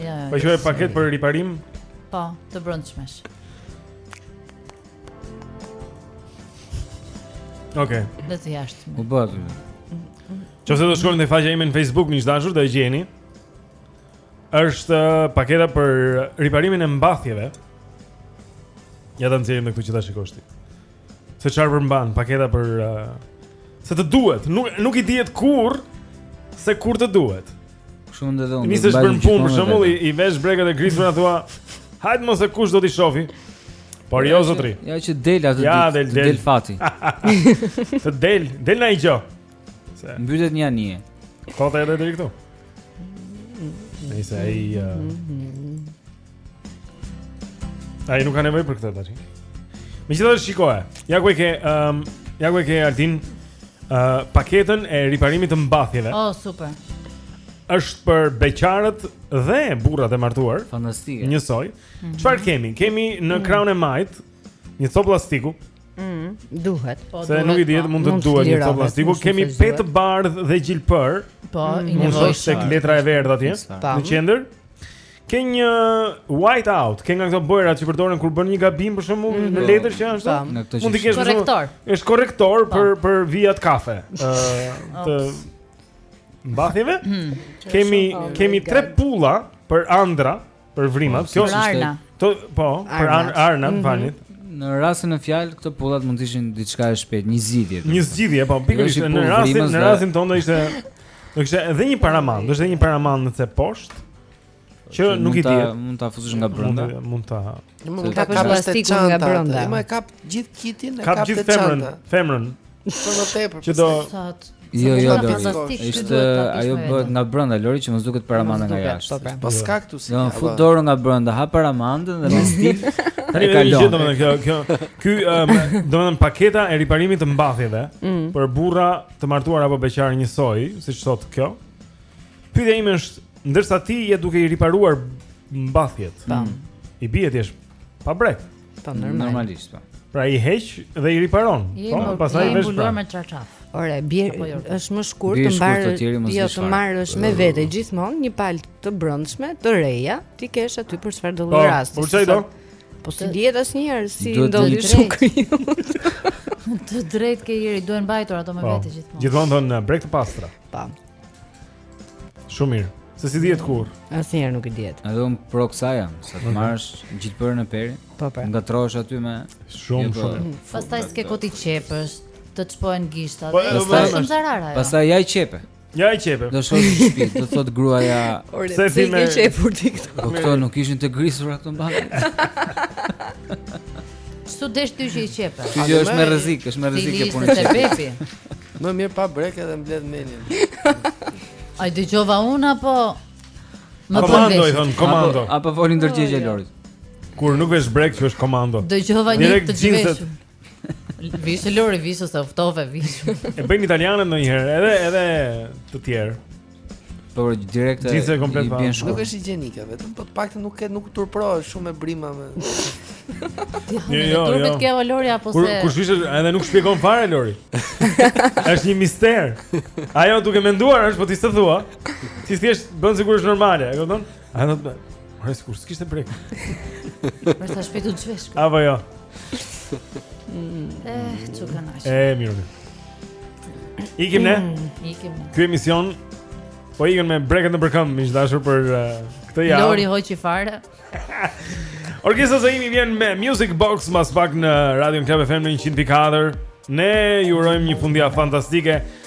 Speaker 6: Ja,
Speaker 1: po quaj paketë për riparim?
Speaker 6: Po, të brendshmesh.
Speaker 1: Okej. Okay.
Speaker 6: Dhe të jashtë.
Speaker 4: U bë aty.
Speaker 1: Qofse do shkojmë te faqja ime në Facebook, miq të dashur, do e gjeni. Është uh, paketa për riparimin e mbathjeve. Ja ta nxjerrim këtu që ta shikosh ti. se çfarë përmban paketa për uh, se të duhet, nuk nuk i dihet kurrë se kur të duhet.
Speaker 4: Kështu ndodh edhe unë. Nisë
Speaker 1: të bën punë për shembull i, i vesh brekat e grisura thua, hajt mos e kush do t'i shofi. Por jo zotri.
Speaker 4: Ja që del atë ditë,
Speaker 1: del, del.
Speaker 4: del fati.
Speaker 1: të del, del naj gjo. Se
Speaker 4: mbytet një anije.
Speaker 1: Kota edhe deri këtu. Nëse ai uh, Ai nuk ka nevojë për këtë tash. Megjithatë shikoje. Ja ku e ke, ëm, um, ja ku e ke Altin uh, paketën e riparimit të mbathjeve.
Speaker 6: Oh, super.
Speaker 1: Është për beqarët dhe burrat e martuar.
Speaker 4: Fantastike.
Speaker 1: Njësoj.
Speaker 6: Mhm.
Speaker 1: Çfarë mm -hmm. kemi? Kemi në
Speaker 2: mm -hmm.
Speaker 1: krahun e majtë një copë plastiku.
Speaker 2: Mhm. Duhet.
Speaker 1: Po, Se duhet, nuk i dihet, po. mund të duhet një copë plastiku. Kemi pe të bardhë dhe gjilpërë.
Speaker 6: Po, mm
Speaker 1: -hmm. i
Speaker 6: nevojshëm.
Speaker 1: Mund te letra e verdhë atje në qendër. Ke një white out, ke nga këto bojrat që përdoren kur bën një gabim për shembull
Speaker 6: mm -hmm.
Speaker 1: në letër që janë ashtu.
Speaker 6: Në këtë
Speaker 1: mund të kesh
Speaker 6: korrektor.
Speaker 1: Është korrektor pa. Po. për për vijat kafe. Ëh uh,
Speaker 6: të
Speaker 1: mbathjeve.
Speaker 6: Hmm.
Speaker 1: kemi
Speaker 6: oh
Speaker 1: kemi tre pulla për arna, për vrimat.
Speaker 4: Po,
Speaker 1: Kjo
Speaker 4: është arna.
Speaker 1: Këto po, për arna,
Speaker 4: arna
Speaker 1: mm -hmm.
Speaker 4: Në rastin në fjalë këto pullat mund të ishin diçka e shpejtë, një zgjidhje.
Speaker 1: Një zgjidhje, po pikërisht në rastin në rastin tonë ishte do kishte edhe një paramand, është edhe një paramandë në poshtë. Që nuk i dihet.
Speaker 4: Mund ta fusësh nga brenda.
Speaker 1: Mund ta.
Speaker 5: Mund ta kapësh
Speaker 2: plastikun nga brenda.
Speaker 5: Më e kap gjithë kitin, e
Speaker 1: kap
Speaker 5: te çanta.
Speaker 1: Kap gjithë femrën, femrën.
Speaker 5: Për më tepër.
Speaker 1: Që do.
Speaker 4: Jo, jo,
Speaker 5: jo.
Speaker 4: Ishte ajo bëhet nga brenda Lori që mos duket paramanda nga jashtë.
Speaker 5: Po, po s'ka këtu si.
Speaker 4: Do fut dorën nga brenda, hap paramandën dhe me stil.
Speaker 1: Tani më
Speaker 4: vjen
Speaker 1: domethënë kjo, kjo. Ky domethënë paketa e riparimit të mbathjeve
Speaker 4: mm.
Speaker 1: për burra të martuar apo beqar njësoj, siç thotë kjo. Pyetja ime është, ndërsa ti je duke i riparuar mbathjet.
Speaker 4: Po. Mm.
Speaker 1: I bie ti është pa brekë.
Speaker 2: Po normal.
Speaker 4: normalisht po.
Speaker 1: Pra i heq dhe i riparon. Po, pastaj vesh pra.
Speaker 6: me çarçaf.
Speaker 2: Ore, bie
Speaker 6: jo.
Speaker 2: është më shkurt të
Speaker 4: marrë.
Speaker 2: Jo, të marrësh me vete gjithmonë një palë të brendshme, të reja, t'i kesh aty për
Speaker 1: çfarëdo
Speaker 2: lloj rasti.
Speaker 1: Po, çaj do.
Speaker 2: Po s'i dihet asnjëherë si ndodhi shukri.
Speaker 6: Të drejtë ke jeri, duhen mbajtur ato me
Speaker 1: po.
Speaker 6: vete gjithmonë.
Speaker 1: Gjithmonë thonë brekë të pastra.
Speaker 2: Po.
Speaker 1: Shumë mirë. Se s'i dihet kur?
Speaker 2: Asnjëherë nuk i dihet.
Speaker 4: Edhe unë pro kësaj jam, sa të
Speaker 1: mhm.
Speaker 4: marrësh gjilpërën e perin.
Speaker 2: Po po.
Speaker 4: Ngatërrohesh aty me
Speaker 1: shumë
Speaker 4: po,
Speaker 1: shumë. Mm.
Speaker 6: Pastaj s'ke ku t'i qepësh, të çpohen gishtat.
Speaker 1: Po,
Speaker 6: pastaj shumë zarar ajo.
Speaker 4: Pastaj ja i qepe.
Speaker 1: Ja i qepe.
Speaker 4: Do shkosh në shtëpi, do thotë gruaja.
Speaker 2: Pse t'i ke qepur ti këto?
Speaker 4: Po këto nuk ishin të grisura këto mbrëmë.
Speaker 6: Ç't'u desh ty që i qepe?
Speaker 4: Ti është me rrezik, është me rrezik
Speaker 6: ajo
Speaker 4: punë.
Speaker 6: Ti je
Speaker 5: Më mirë pa brekë edhe mbledh mendjen.
Speaker 6: A e dëgjova unë apo më po
Speaker 1: komando i thonë komando.
Speaker 4: Apo, apo foli
Speaker 6: ndërgjegjja e
Speaker 4: Lorit.
Speaker 1: Kur nuk vesh brekë që është komando.
Speaker 6: Dëgjova një të gjithë. Vishi Lori, vishi se u ftohe, vishi.
Speaker 1: E bëjnë italianët ndonjëherë, edhe edhe të tjerë.
Speaker 4: Por direkt
Speaker 1: e bën shkurt.
Speaker 5: Nuk është higjienike, vetëm po të paktën nuk ke nuk turpërohesh shumë me brima me.
Speaker 1: Jo, jo, jo.
Speaker 6: Turpet ke Lori apo se?
Speaker 1: Kur zhvishet edhe nuk shpjegon fare Lori. Është një mister. Ajo duke menduar është po ti s'e thua. Ti thjesht bën sikur është normale, e kupton? Ai do thotë ore sikur s'kishte brekë.
Speaker 6: Për sa shpejt u zhvesh.
Speaker 1: Apo jo.
Speaker 6: Eh, ç'u kënaqëm.
Speaker 1: Eh, mirë. Ikim ne?
Speaker 6: Mm, ikim.
Speaker 1: Ky emision po ikën me brekët nëpër këmbë, miq të dashur për uh, këtë javë.
Speaker 6: Lori i hoqi fare.
Speaker 1: Orkesa Zaimi vjen me Music Box mas pak në Radio Club FM 104. Ne ju urojmë një fundjavë fantastike.